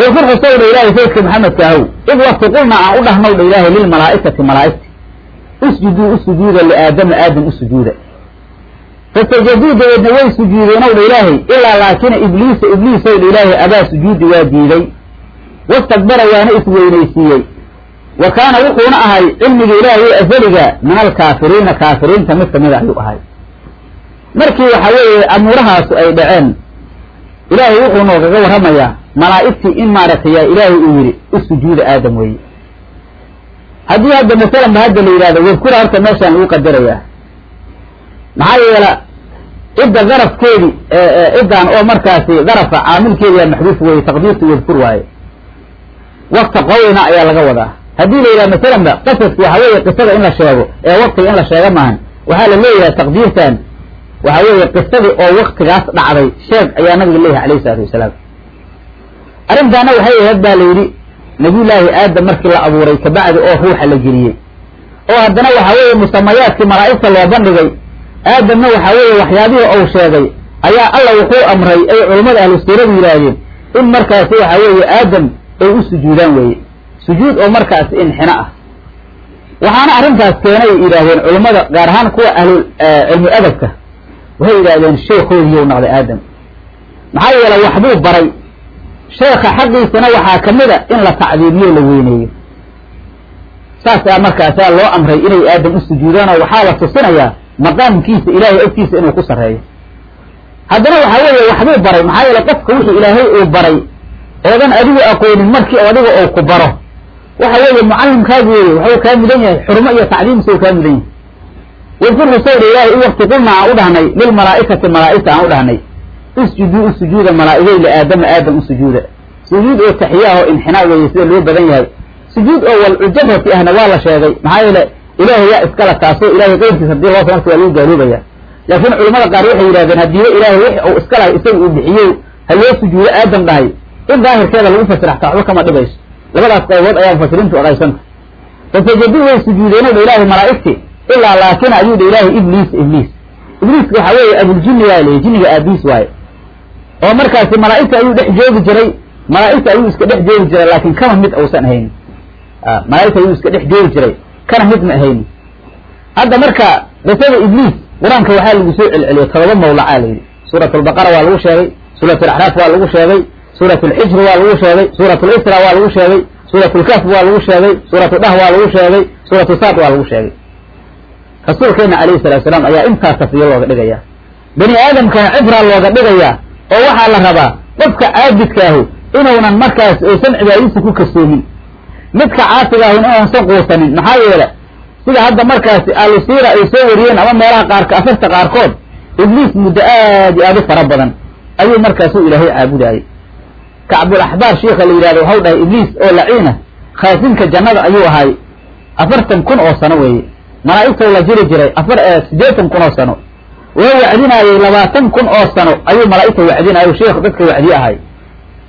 wafir xusow dha ilaahay saydka maxamedka ahow id qulna aan u dhahnow dha ilaahay lilmalaa'ikati malaa'igti. Usjuduu u sujuuda liaadama aadam u sujuuda fasajaduu dabeedna way sujuudeenow dha ilaahay ilaa laakina ibliisa ibliisow dha ilaahay abaa sujuudi waa diiday. Wastakbara waana isweynaysiiyey wa kaana wuxuuna ahay cilmiga ilaahay azaliga min alkaafiriina kaafiriinta mid kamida ayuu ahay. Markii waxa weeye amuurahaasu ay dhaceen ilaahay wuxuu noogaga warramayaa malaa'igtii in maaragtay yaa ilaahay uu yidhi u sujuuda aadam weeye. Haddii hadda masalan ba hadda la yidhahdo wadkura horta meeshaan lagu qadarayaa. Maxaa yeela cidda darafkeedi ciddaan oo markaasi darafa caamilkeedi yaa maxduuf weeye taqdiirtu wadkur waaye. Wakta qawlina ayaa laga wadaa. Haddii la yidhaha masalan ba qasaski waxa weeye qisada in la sheego ee waktiga in la sheega maahan waxaa la leeyahay taqdiirtan waxa weeye qisadii oo waktigaas dhacday sheeg ayaa nabiga leeyahay alayhi salaatu wasalaam. Arrintaana waxay ahayd baa la yidhi nabiyullaahi aadam markii la abuuray kabacdi oo ruuxa la geliyey. Oo haddana waxa weeye musamayaadkii malaa'igta loo bandhigay aadamna waxa weeye waxyaabihii uu sheegay ayaa alla wuxuu amray ay culammada ahlu siiradu yidhaahdeen in markaasi waxa weeye aadam ay u sujuudaan weeye. Sujuud oo markaasi inxino ah. Waxaana arrintaas keenay yidhaahdeen culammada gaar ahaan kuwa ahlu cilmi adabka waxay yidhahdeen sheekhoodiiyou noqday aadam. Maxaa yeele waxbuu baray sheekha xaqiisana waxaa ka mid a in la tacdiimiyo la weyneeyo. Saasaa markaasaa loo amray inay aadam u sujuudaan oo waxaa la tusinayaa maqaamkiisa ilaahay agtiisa inuu ku sarreeyo. Haddana waxaa weeye waxbuu baray maxaa yeele qofka wixii ilaahay uu baray oodan adigu aqoonin markii adiga uu ku baro. Waxa weeye mucallimkaagu weeye waxuu kaa mudan yahay xurmo iyo tacdiimsuu kaa mudan yahay wadkurhu sawdha ilaahay u wakti qulna aan u dhahnay lilmalaa'ikati malaa'igta aan u dhahnay isjuduu u sujuuda malaa'igay liaadama aadam u sujuuda sujuud oo taxiyaah oo inxinaa weeye sida loo badan yahay sujuud oo walcujabati ahna waa la sheegay maxaa yeele ilaahay yaa iskala taasoo ilahay qeyrkiisa haddii loo marka waa lagu gaaloobaya laakiin culamada qaar waxay yidhahdeen haddiiba ilaahay wix uu iska lahay isaga uu bixiyey ha loo sujuudo aadam dhahay in daahirkeeda lagu fasira xataa waxba kama dhibayso labadaas qaybood ayaa mufasiriintu qaybsanta fasajaduu way sujuudeen dha ilaahay malaa'igti ilaa laakin ayuu dha ilaahay ibliis ibliis ibliiska waxaa weeye abuljinni waa leeyay jinniga aabiis waaye oo markaasi malaa'igta ayuu dhex joogi jiray malaa'igta ayuu iska dhex joogi jiray laakiin kama mid uusan ahayn malaa'igta ayuu iska dhex joogi jiray kana mid ma ahayn hadda marka qisada ibliis qur'aanka waxaa lagu soo celceliyo todoba mawlacaa la yidhi suurat albaqara waa lagu sheegay suurat alaxraaf waa lagu sheegay suurat alxijr waa lagu sheegay suurat lisra waa lagu sheegay suurat lkahf waa lagu sheegay suuratu dah waa lagu sheegay suuratu saad waa lagu sheegay rasuulkeena calayhi salatu salaam ayaa intaas tafiyo looga dhigaya. Bani aadamkana cibraa looga dhigayaa oo waxaa la rabaa qofka caabidkaahu inuunan markaas aysan cibaadadiisa ku kasoomin midka caasigaahun inuusan quusanin maxaa yeele sida hadda markaasi alusiira ay soo wariyeen ama meelaha qaarka afarta qaarkood ibliis muddo aad iyo aad u fara badan ayuu markaasu ilaahay caabudaayey kacbul axbaar shiika la yidhahdo waxau dhahay ibliis oo laciina khaasinka jannada ayuu ahay afartan kun oo sano weeye malaa'igtau la jiri jiray afar siddeetan kun oo sano. Waa wacdinaayey labaatan kun oo sano ayuu malaa'igta wacdinaayo sheikh dadka wacdiye ahay.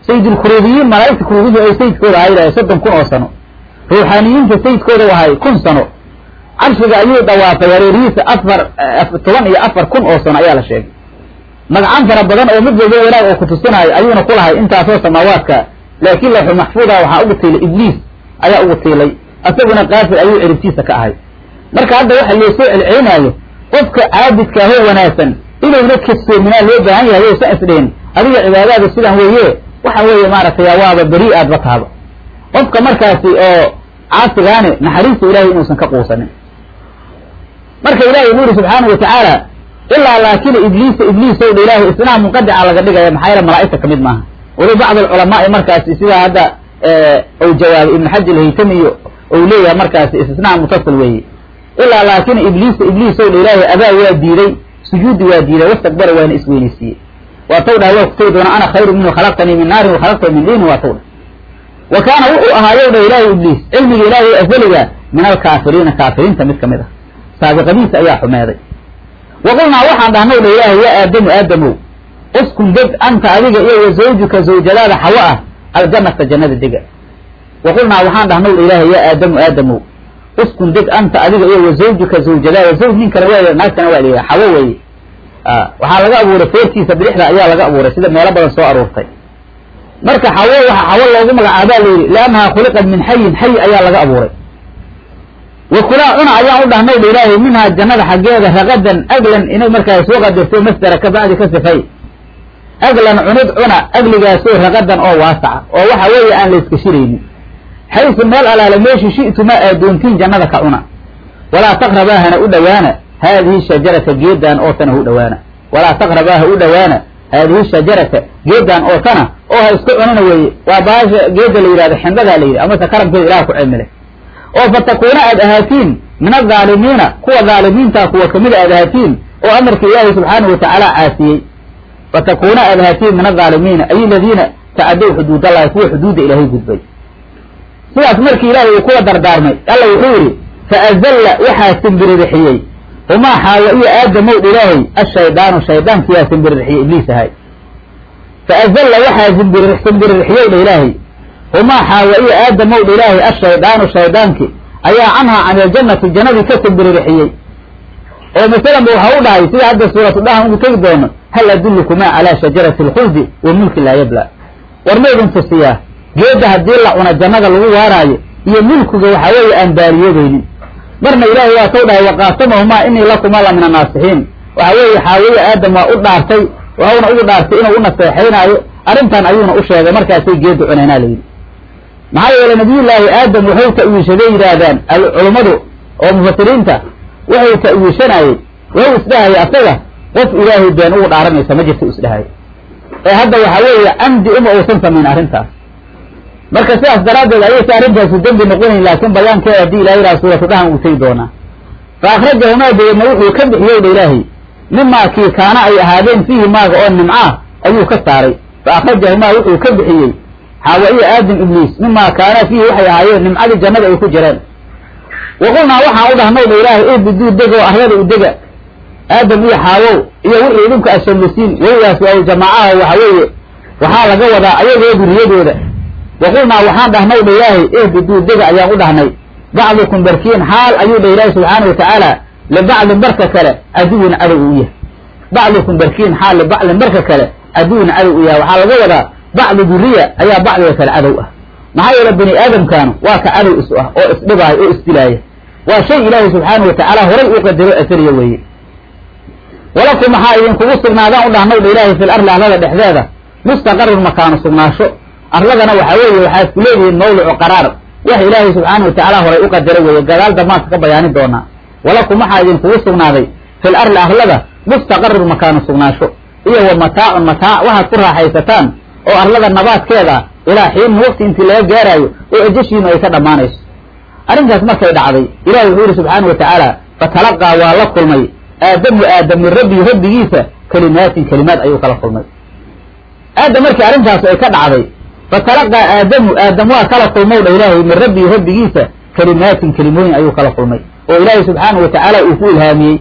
Sayidulkuruubiyiin malaa'igta kuruubiyii ay sayidkooda ahay soddon kun oo sano. Ruuxaaniyiinta sayidkooda ahay kun sano. Carshiga ayuu dhawaafay hareerihiisa afar toban iyo afar kun oo sano ayaa la sheegay. Magcan fara badan oo mid walba wanaag oo kutusinayo ayuuna ku lahay intaasoo samaawaadka laakiin lawxu maxfuuda waxaa ugu tiilay ibliis ayaa ugu tiilay asaguna kaafir ayuu ciribtiisa ka ahay marka hadda waxa loo soo celcelinaayo qofka caabidkaahoo wanaagsan inuuna kasoominaa loo baahan yahay ousan isdhihin adiga cibaadada sidan weeye waxa weeye maaragtay waaba beri aadba tahaba qofka markaasi oo caasigaane naxariista ilahay inuusan ka quusanin. Marka ilahay wuxu yuri subxaana watacaala ilaa laakina ibliisa ibliisow dha ilaahay isnaha laga dhigaya maxaa yeele malaa'igta ka mid maaha. Weli bacd alculamaai markaasi sidaa hadda ou jawaabay ibnu xaji alhaytami iyo ou leeyahay markaasi istisnaha mutasil weeye ilaa laakina ibliisa ibliisow dha ilaahay abaa waa diiday sujuudi waa diiday wastakbara waana isweynaysiiyey waa taw dhahay waa kutagi doona ana khayru minhu khalaqtanii min naarin wakhalaqtahu min diinin waa taw dhah wa kaana wuxuu ahaayow dha ilaahay ibliis cilmiga ilaahay asaliga min alkaafiriina kaafiriinta mid ka mid ah. Saabiqadiisa ayaa xumeeday wa qulnaa waxaan dhahnay dha ilaahay yaa aadamu aadamow uskun deg anta adiga iyo wa zawjuka zawjadaada xawo ah aljanata jannada dega. Wa qulnaa waxaan dhahnay dha ilaahay yaa aadamu aadamow uskun deg anta adiga iyo wa zawjuka zawjadaada zawj ninkana waa naagtana waa layihaha xawo weeye waxaa laga abuuray feertiisa bidixda ayaa laga abuuray sida meelo badan soo aruurtay marka xawo waxa xawo loogu magacaabaa la yidhi liannahaa khuliqat min xayin xay ayaa laga abuuray wa kulaa cuna ayaan u dhahnay dha ilaahay minhaa jannada xaggeeda raqadan aglan inay markaa soo qadirto masdera ka bacdi ka sifay aglan cunid cuna agligaasoo raqadan oo waasaca oo waxa weeye aan la iska shiraynin xaysu meel alaala meeshu shi'tuma aad doontiin jannada ka cuna walaa taqrabaa hana u dhowaana haadihi shajarata geedan oo tana hu walaa taqrabaa ha u dhowaana haadihi shajarata geedan oo tana oo ha isku cunina weeye waa baasha geeda la yidhahdo xindadaa la yidhi amase karamkeeda ilaha ku cimilay oo fatakuuna aad ahaatiin min azaalimiina kuwa dhaalimiinta kuwa kamida aad ahaatiin oo amarka ilaahay subxaanahu watacaala caasiyey fatakuuna aad ahaatiin min azaalimiina ay aladiina tacadow xuduudallahi kuwa xuduudda ilaahay gudbay sidaas markii ilaahay uu kuwa dardaarmay alla wuxuu yidhi faazalla waxaa simbiririxiyey humaa xaawa iyo aadamow ilaahay ashaydaanu shaydaankiyaa simbiririxiyey ibliis ahay. Faazalla waxaa simbiri simbiririxiyey dha ilaahay humaa xaawa iyo aadamow ilaahay ashaydaanu shaydaanki ayaa canhaa can iljannati jannadii ka simbiririxiyey oo masalanba waxa u dhahay sida hadda suuratu dhahan ugu tegi doono hal adullukumaa calaa shajarati alkhuldi wa mulki laa yabla. War maydin tusiyaa geedda haddii la cuna jannada lagu waaraayo iyo mulkiga waxaa weeye aan baariyoobaynin marna ilaahay waa taw dhahay waqaasamahumaa inii lakumaa la min annaasixiin waxa weeye xaawiye aadam waa u dhaartay waxauna ugu dhaartay inuu u naseexaynaayo arrintan ayuuna u sheegay markaasay geedda cunaynaa layidhi maxaa yeele nabiyullaahi aadam waxay ta'wiishaday yidhaahdaan culummadu oo mufasiriinta waxay ta'wiishanayey wuxuu isdhahayay asaga qof ilaahay been ugu dhaaranaysa ma jirta isdhahay ee hadda waxa weeye camdi uma uusan samayn arrintaas marka sidaas daraaddeed ayaysa arrintaasu dembi noqonayn laakiin bayaankeeda haddii ilahay yidhaha suuratu dhahan uu tegi doonaa. Fa akhrajahumaa dabeedna wuxuu ka bixiyey dha ilaahay mimaa kii kaana ay ahaadeen fiihi maaga oo nimcaa ayuu ka saaray. Fa akhrajahumaa wuxuu ka bixiyey xaawa iyo aadam ibliis mimaa kaana fiihi waxay ahaayeen nimcadii jannada ay ku jireen. Wa qulnaa waxaan u dhahnay dha ilaahay ibiduu dega oo arlada u dega. Aadam iyo xaawow iyo wixii idinku ashamlisiin weligaas waa jamaacaha waxa weeye waxaa laga wadaa ayagoo duriyadooda waqulnaa waxaan dhahnay dha ilaahay ihbiduu dega ayaan u dhahnay bacdukum barkiin xaal ayuu dha ilaahay subxaana wa tacaala libacdin barka kale caduwin cadow u yahay bacdukum barkiin xaal libacdin barka kale caduwin cadow u yahay waxaa laga wadaa bacdu duriya ayaa bacdiga kale cadow ah maxaa yeele bani aadamkaanu waa ka cadow isu ah oo isdhibaaya oo isdilaaya waa shay ilaahay subxaana wa tacaala horay u qadaro asariya weeye walakum maxaa idinkugu sugnaadaan u dhahnay dha ilaahay fil arli arlada dhexdeeda mustaqarun makaanu sugnaasho arladana waxaa weeye waxaad ku leedihiin mawlicu qaraar. Wax ilaahay subxaana wa tacaala horay u qadaro weeye gadaal damaadka ka bayaani doonaa walakum waxaa idinkugu sugnaaday fil arli arlada mustaqarun makaanu sugnaasho. Iyo wa mataacun mataac waxaad ku raaxaysataan oo arlada nabaadkeeda ah ilaa xiinin waqti intii laga gaaraayo oo ejashiinu ay ka dhammaanayso. Arrintaas markay dhacday ilahi wuxuu yihi subxaana wa tacaala fatalaqaa waa la kulmay. Aadamu aadam min rabbigiisa kelimaatin kelimaad ayuu kala kulmay. Aadam markii arrintaas ay ka dhacday fatalaqaa aadamu aadam waa kala kulmow dha ilaahay min rabbii rabbigiisa kelimaatin kelimooyin ayuu kala kulmay oo ilaahay subxaana wa tacaala uu ku ilhaamiyey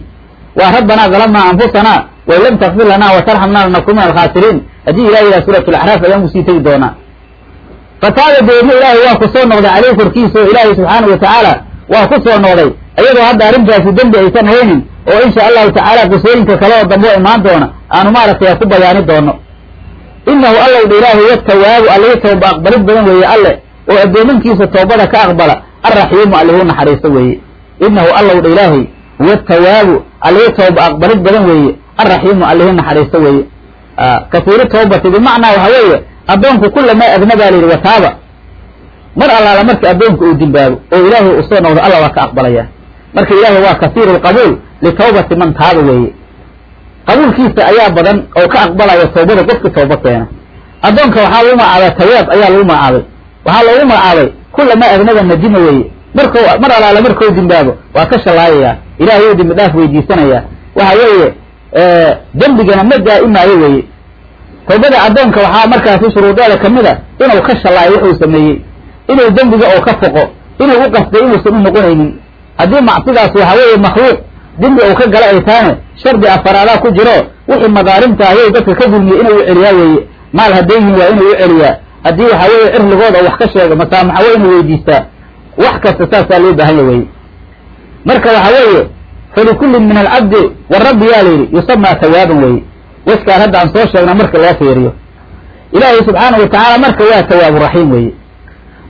waa rabbanaa dalamnaa anfusanaa wain lam takfir lanaa watarxamnaa lanakun alkhaasiriin haddii ilahay yidhaha suurat alacraaf ayaan u sii tegi doonaa fataaba deedna ilaahay waa ku soo noqday caleyh korkiisa oo ilaahay subxaana wa tacaala waa ku soo noqday iyadoo hadda arrintaasi dembi aysan haynin oo insha allahu tacaala qisooyinka kale oo dambe oo imaan doona aanu maaragtay ku bayaani doono inahu allow dha ilaahay watawaabu allihi tooba aqbalid badan weeye alle oo addoomankiisa toobada ka aqbala arraxiimu allihu naxariisto weeye inahu allow dha ilaahay watawaabu allihi tooba aqbalid badan weeye arraxiimu allihi naxariisto weeye kasiiri toobati bimacnaa waxa weeye addoonku kulamaa adnabaa la yidhi wataaba mar allaala marka addoonku uu dimbaabo oo ilaahay uu soo noqdo alla waa ka aqbalaya marka ilaahay waa kasiiru lqabuul litawbati man taaba weeye qabuulkiisa ayaa badan oo ka aqbalaya tawbada qofki tooba keena. Addoonka waxaa lagu magacaabay tawaab ayaa lagu magacaabay waxaa loogu magacaabay kulamaa adnaba nadima weeye. Marku mar allaala markuu dimbaabo waa ka shallaayaya ilahay uu dembi dhaaf weydiisanaya waxa weeye dembigana ma daa'imaayo weeye. Tawbada addoonka waxaa markaasi shuruudeeda ka mid a inuu ka shallaayo wuxuu sameeyey. Inuu dembiga oo ka foqo inuu u qasday inuusan u noqonaynin. Haddii macsidaas waxa weeye makhluuq dembi uu ka gala ay tahane shardi afaraadaa ku jiro wixii madaarimta ayay dadka ka dulmiyey inuu u celiyaa weeye. Maal hadday yihiin waa inuu u celiyaa haddii waxa weeye cirligooda wax ka sheego masaamaxa waa inuu weydiistaa? Wax kasta saasaa loo baahanya weeye. Marka waxa weeye falikullin min alcabdi warabbi yaa layidhi yusamaa tawaaban weeye. Weskaan hadda aan soo sheegna marka loo fiiriyo. Ilaahay subxaana wa tacaala marka waa tawaabu raxiim weeye.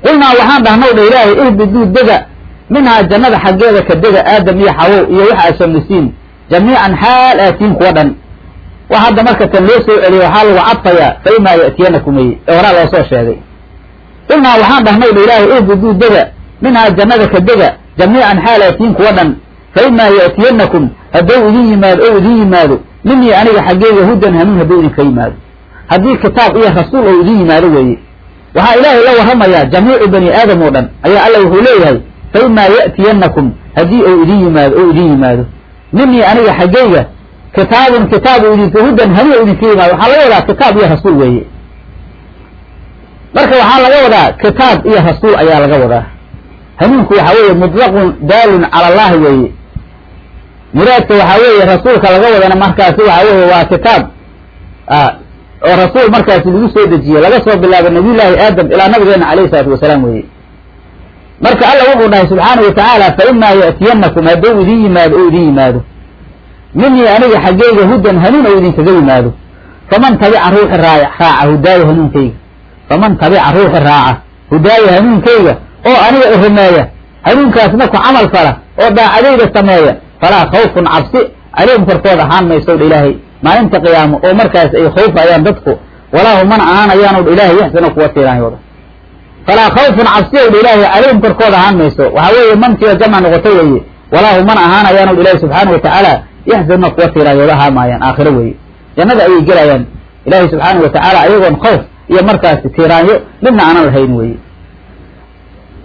Qulnaa waxaan dhahnow dha ilaahay ihbiduu dega minhaa jannada xaggeeda ka dega aadam iyo xawow iyo waxa ashamlisiin jamiican xaal aatiin kuwa dhan. Wax hadda marka tan loo soo celiyo waxaa lagu cadfayaa fa imaa ya'tiyanakum weye ee horaa loo soo sheegay. Qulnaa waxaan dhahnow dha ilaahay ihbiduu dega. Minhaa jannada ka dega. Jamiican xaal aatiin kuwa dhan. Fa imaa ya'tiyanakum hadduu idin yimaado ou idin yimaado. Minii aniga xaggeega hudan hanuun hadduu idinka yimaado. Haddii kitaab iyo rasuul ou idin yimaado weeye. Waxaa ilaahay la warramayaa jamiicu bani aadam oo dhan. Ayaa alla wuxuu leeyahay fa imaa ya'tiyanakum haddii ou idin yimaado ou idin yimaado minii aniga xaggeyga kitaabun kitaab u idinka hudan hanuun ou idinka yimaado waxaa laga wadaa kitaab iyo rasuul weeye marka waxaa laga wadaa kitaab iyo rasuul ayaa laga wadaa hanuunku waxaa weeye mutlaqun daalun cala allahi weeye muraadka waxaa weeye rasuulka laga wadana markaasi waxaa weeye waa kitaab oo rasuul markaasi lagu soo dejiye laga soo bilaabo nabiyullaahi aadam ilaa nabigeena calayhi salaatu wasalaam weeye marka alla wuxuu dhahay subxaana wa tacaala fa imaa ya'tiyanakum idin yimaado ou idin yimaado. Minii aniga xaggeyga hudan hanuun ou idinkaga yimaado. Faman tabica ruuxi raa raaca hudaaya hanuunkayga. Faman tabica ruuxi raaca hudaaya hanuunkayga oo aniga irumeeya hanuunkaasna ku camal fala oo daacadayda sameeya falaa khawfun cabsi calayhim korkood ahaan maysow dha ilaahay. Maalinta qiyaamo oo markaas ay khawfayaan dadku walaa hum mana ahaanayaanow dha ilaahay yaxsano kuwa tiiraanyooda falaa khawfun cabsi ow dha ilaahay calayhim korkood ahaan mayso waxaa weeye mankiiba jamc noqoto weeye walaa hum mana ahaanayaanow dha ilaahay subxaana wa tacaala yaxsanna kuwa tiiraanyooda ahaamaayaan aakhiro weeye jannada ayay gelayaan ilaahay subxaana wa tacaala ayagoon khawf iyo markaasi tiiraanyo midna aanan lahayn weeye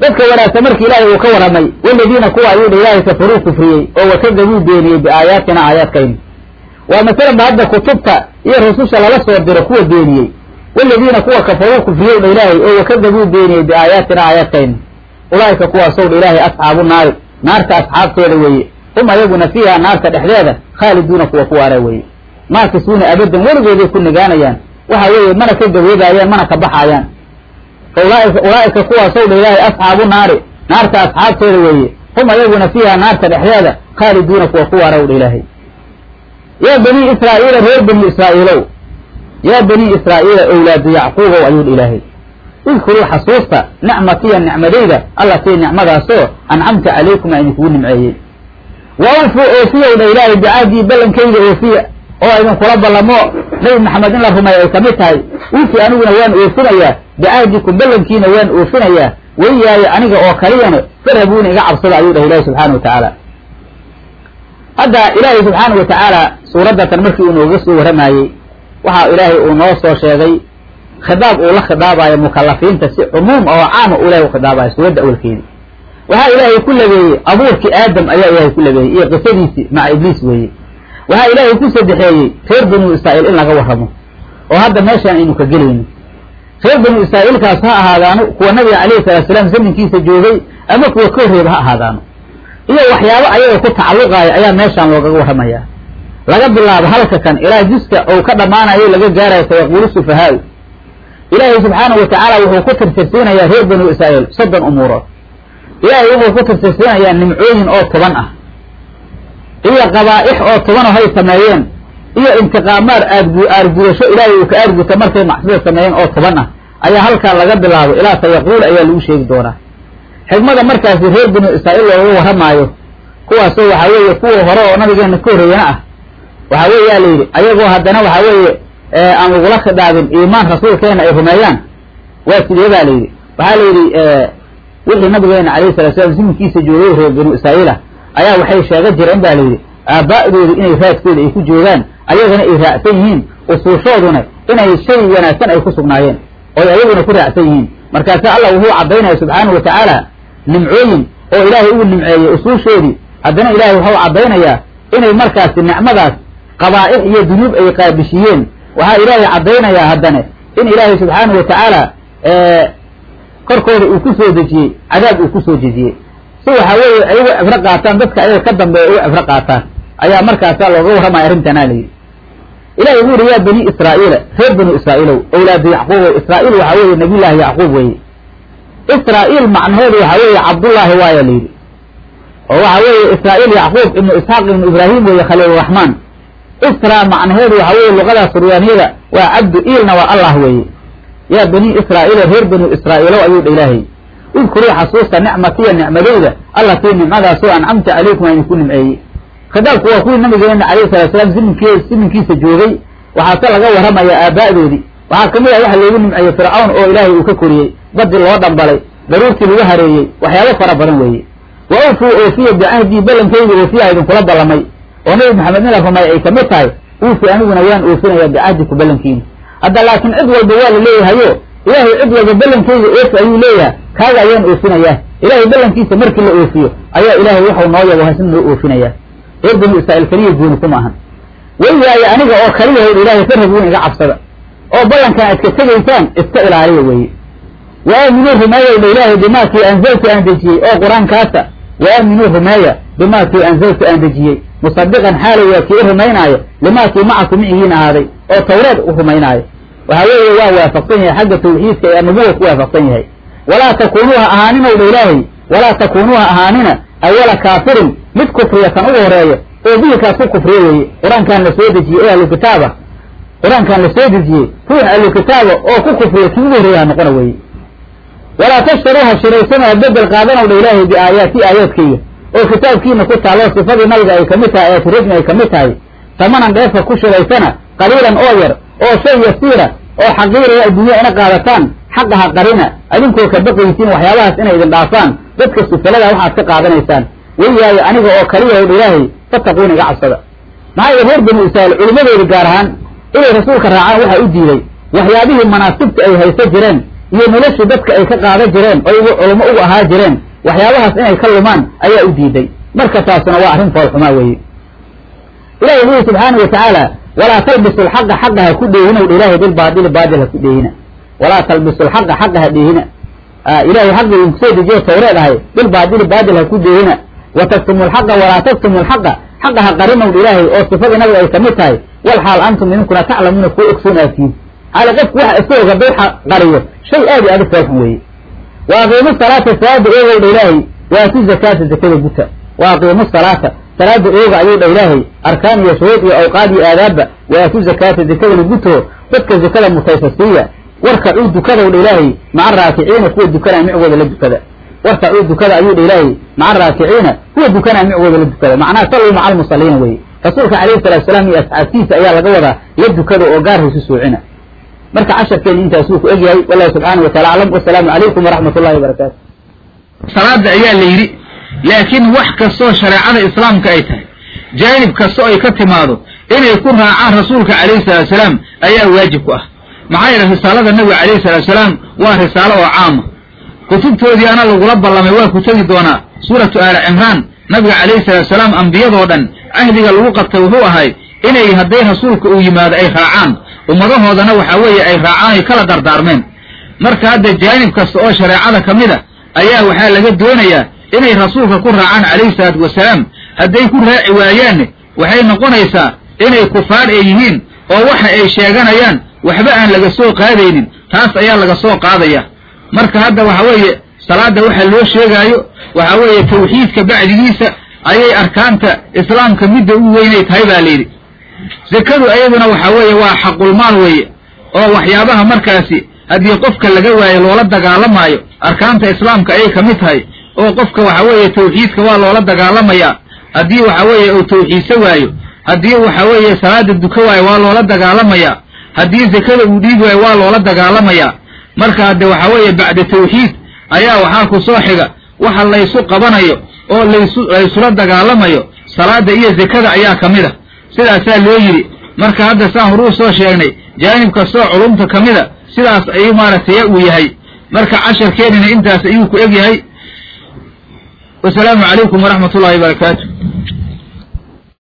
dadka wanaagsan markii ilaahay uu ka warramay waladiina kuwa ayuu dha ilaahay kafaruu kufriyey oo wakadabuu beeniyey biaayaatina aayaadkayna waa masalanba hadda kutubta iyo rususha lala soo diro kuwa beeniyey waladiina kuwa kafaruu kufriyow dha ilaahay oo wakadabuu beeniyey biaayaatina aayaadkayna ulaa'ika kuwaasow dha ilaahay asxaabu naari naarta asxaabteeda weeye hum ayaguna fiiha naarta dhexdeeda khaaliduuna kuwa ku waara weeye maakisuuna abadan weligooday ku nigaanayaan waxa weeye mana ka gaboobaayaan mana ka baxaayaan ulaa'ika kuwaasow dha ilaahay asxaabu naari naarta asxaabteeda weeye hum ayaguna fiiha naarta dhexdeeda khaaliduuna kuwa ku waara dha ilaahay yaa bani israa'iila reer bani israa'iilow yaa bani israa'iila owlaadu yacquubow ayuu ilaahay. Idkuruu xasuusta nicmatiya nicmadayda allatii nicmadaasoo ancamta calaykum aan idinkugu nimceeyey. Wa awfuu oofiyow dha ilaahay bicahdii ballankayga oofiya oo idinkula ballamo nabi maxamed in la rumeeyo ay ka mid tahay. Uufi aniguna waan oofinayaa bicahdikum ballankiina waan oofinayaa weyaaye aniga oo kaliyana farhabuuna iga cabsada ayuu dhah ilahi subxaana wa tacaala. Hadda ilaahay subxaana wa tacaala suuraddatan markii uu nooga soo warramayey waxa ilaahay uu noo soo sheegay khidaab uu la khidaabayo mukalafiinta si cumuum oo caama u ilahay u khidaabayo suuradda awalkeedii waxaa ilaahay ku labeeyey abuurkii aadam ayaa ilaahay ku labeeyey iyo qisadiisii maca ibliis weeye. Waxaa ilaahay ku sadexeeyey reer banu israa'iil in laga warramo oo hadda meeshaan aynu ka gelayno. Reer banu israa'iilkaas ha ahaadaano kuwa nabiga calayhi salatu salaam zamankiisa joogay ama kuwa ka horreeba ha ahaadaano. Iyo waxyaabo ayaga ku tacalluqaaya ayaa meeshaan loogaga warramayaa laga bilaabo halka kan ilaa juska ou ka dhammaanayo laga gaarayo sayaquulu sufahaau ilaahay subxaanahu wa tacaala wuxuu ku tirtirsiinayaa reer banu israa'iil soddon umuurood ilaahay wuxuu ku tirtirsiinayaa nimcooyin oo toban ah. Iyo qabaa'ix oo tobanoo hay sameeyeen. Iyo intiqaamaar aadgu aargudasho ilaahay uu ka aarguta markay macsida sameeyeen oo toban ah. Ayaa halkaa laga bilaabo ilaa sayaquul ayaa lagu sheegi doonaa. Xigmada markaasi reer banu israa'iil looga warramaayo kuwaasoo waxaa weeye kuwa hore oo nabigeena ka horreeyana ah waxaa weeyaa la yidhi ayagoo haddana waxaa weeye aan lagula khidaabin iimaan rasuulkeena ay rumeeyaan. Waa sidee baa la yidhi? Waxaa la yidhi wixii nabigeena calayhi salatu slam ziminkiisa joogay reer banu israa'iil ah. Ayaa waxay sheega jireen ba la yidhi aaba'dooda inay raadkooda ay ku joogaan ayagana ay raacsan yihiin usuushooduna inay shay wanaagsan ay ku sugnaayeen oy ayaguna ku raacsan yihiin. Markaasa allah wuxuu caddaynaya subxaanahu wa tacaala nimcooyin oo ilaahay ugu nimceeyey usuushoodii. Haddana ilaahay wuxuu caddaynayaa inay markaasi nicmadaas qabaa'ix iyo dunuub ay qaabishiyeen. Waxaa ilaahay caddaynayaa haddane in ilaahay subxaanahu wa tacaala korkooda uu ku soo dejiyey cadaab uu ku soo dejiyey. Si waxaa weeye ay uga cibro qaataan dadka ayaga ka dambeeya uga cibro qaataan. Ayaa markaasaa looga warramaya arrintanaa layidhi ilahi wuxu uhi yaa bani israa'iila reer banu israa'iilow owlaadu yacquubow israa'iil waxaa weeye nabiyullaahi yacquub weeye. Israa'iil macnaheedu waxaa weeye cabdullaahi waaya layidhi oo waxaa weeye israa'iil yacquub ibnu isxaaq ibnu ibraahim weeye khaliiluraxmaan isra macnaheedu waxaa weeye luqada suryaaniyada waa cabdu iilna waa allah weeye. Yaa bani israa'iila reer banu israa'iilow ayuu dha ilaahay idkuruu xasuusta nicmatiya nicmadayda allatii nimcadaasoo ancamta calaykum aan idinku nimceeyey. Khitaabku waa kuwii nabigeena calayhi salatu salaam ziminki siminkiisa joogay. Waxaase laga warramayaa aaba'doodii waxaa ka mid ah waxa loogu nimceeyey fircawn oo ilaahay uu ka koriyey badii loo dhambalay daruurtii lagu hareeyey waxyaabo fara badan weeye. Wa awfuu oofiya bicahdii ballankayga oofiyaha idinkula ballamay oo nabi maxamed la rumeeya ay ka mid tahay uufi aniguna waan oofinayaa bicahdiku ballankiina hadda laakiin cid walba waa la leeyahayo ilaahay cid walba ballankayga oofi ayuu leeyahay kaaga ayaan oofinayaa. Ilaahay ballankiisa markii la oofiyo ayaa ilaahay waxau noo yabo hasin noo oofinayaa reer banu israa'iil keliya gooni kuma ahan weyaaye aniga oo kaliyahayd ilaahay farhabuun iga cabsada oo ballankan iska tegaysaan iska ilaaliya weeye. Wa aaminuu rumeeya dha ilaahay bimaakii anzaltu aan dejiyey oo qur'aankaasa wa aaminuu rumeeya bimaakii anzaltu aan dejiyey musadiqan xaalay waa kii u rumaynaayo limaakii macaku micigiin ahaaday oo tawreed u rumaynaayo. Waxaa weeye waa waafaqsan yahay xagga tawxiidka ee nubuwa ku waafaqsan yahay. Walaa takuunuuha ahaaninow dha ilaahay walaa takuunuuha ahaanina awala kaafirin mid kufriya kan ugu horreeya oo bihikaas ku kufriye weeye. Qur'aankan la soo dejiyey ee ahlu kitaaba qur'aankan la soo dejiyey ruux ahlu kitaaba oo ku kufriya kii ugu horreeya ha noqona weeye. Walaa tashtaruuha shiraysana bedel qaadanow dha ilaahay biaayaati aayaadkayga oo kitaabkiina ku taalo sifadii nabiga ay ka mid tahay aayatu rajmi ay ka mid tahay tamanan dheefa ku shiraysana qaliilan oo yar oo shay yasiira oo xaqiiraya adduunya ina qaadataan xaqaha qarina adinkoo ka baqaysiin waxyaabahaas inay idin dhaafaan dadka sufalada waxaad ka qaadanaysaan. Weyaayo aniga oo kaliya odha ilaahay fattaquuna iga cabsada. Maxaa yeele reer banu israa'iil culimmadeedi gaar ahaan inay rasuulka raacaan waxaa u diiday waxyaabihii manaasibta ay haysa jireen iyo noloshii dadka ay ka qaadan jireen oy culamo ugu ahaa jireen waxyaabahaas inay ka lumaan ayaa u diiday. Marka taasuna waa arrin foolxumaa weeye. Ilahi wuxu subxaana wa tacaala walaa talbisu lxaqa xaqa ha ku dheehina dha ilahay bilbaadili baadil ha ku dheehina walaa talbisu lxaqa xaqa ha dheehina ilahay xaqii uu ku soo dejiyo tawreed ahay bilbaadili baadil ha ku dheehina wa taktumu lxaqa walaa taktumu lxaqa xaqa ha qarinown ilaahay oo sifadii nabiga ay ka mid tahay. Wal xaal antum idinkuna taclamuuna kuwa ogsoon aad tihiin xaala qofku waxa iska og hadduu qariyo. Shay aad iyo aad u foolxun weeye wa aqiimu salaata salaada oogowdha ilaahay. Waatu zakaata zakada guta wa aqiimu salaata salaada ooga ayuu dha ilaahay. Arkaan iyo shuruud iyo awqaad iyo aadaabba waatu zakaata zakadana guto dadka zakada mutaysa siiya warkacuu dukadow dha ilaahay maca raakiciina kuwa dukanaa micgooda la dukada. Warkacuu dukada ayuu dha ilaahay maca raakiciina kuwa dukanaa micgooda la dukada. Macnaha salluu maca almusaliina weeye. Rasuulka calayhi salatu salaam iyo asxaabtiisa ayaa laga wadaa la dukada oo gaarhaysu soocina marka casharkeenu intaasuu ku egyahay wallahu subxaana wa taala aclam wasalaamu calaykum waraxmat ullahi wabarakaatu salaada ayaa la yidhi laakiin wax kastoo shareecada islaamka ay tahay jaanib kastoo ay ka timaado inay ku raacaan rasuulka calayhi salaatu salaam ayaa waajib ku ah. Maxaa yeele risaalada nabiga calayhi salaatu salaam waa risaalo oo caama kutubtoodii ana lagula ballamay waa ku tegi doonaa suuratu aali cimraan nabiga calayhi salaatu salaam ambiyadoo dhan cahdiga lagu qabtay wuxuu ahay inay hadday rasuulka uu yimaado ay raacaan ummadahoodana waxaa weeye ay raacaan ay kala dardaarmeen. Marka hadda jaanib kasta oo shareecada ka mid a ayaa waxaa laga doonayaa inay rasuulka ku raacaan calayhi salaatu wasalaam. Hadday ku raaci waayaanne waxay noqonaysaa inay kufaar ay yihiin oo waxa ay sheeganayaan waxba aan laga soo qaadaynin taas ayaa laga soo qaadaya. Marka hadda waxa weeye salaadda waxa loo sheegaayo waxa weeye tawxiidka bacdigiisa ayay arkaanta islaamka midda u weynay tahay baa layidhi zakadu ayaduna waxa weeye waa xaqulmaal weeye oo waxyaabaha markaasi haddii qofka laga waayo loola dagaalamaayo arkaanta islaamka ayay ka mid tahay oo qofka waxa weeye tawxiidka waa loola dagaalamayaa. Haddii waxa weeye uu tawxiidsa waayo haddii waxa weeye salaada duka waayo waa loola dagaalamayaa haddii zakada uu dhiigi waayo waa loola dagaalamayaa. Marka hadde waxa weeye bacda tawxiid ayaa waxaa ku soo xiga waxa laysu qabanayo oo laysu laysula dagaalamayo salaada iyo zakada ayaa ka mid a sidaasaa loo yidhi. Marka hadda saan horuu soo sheegnay jaanib kastoo culumta ka mid a sidaas ayuu maaragtay uu yahay. Marka casharkeenina intaas ayuu ku eg yahay wasalaamu calaykum waraxmat ullahi barakaatu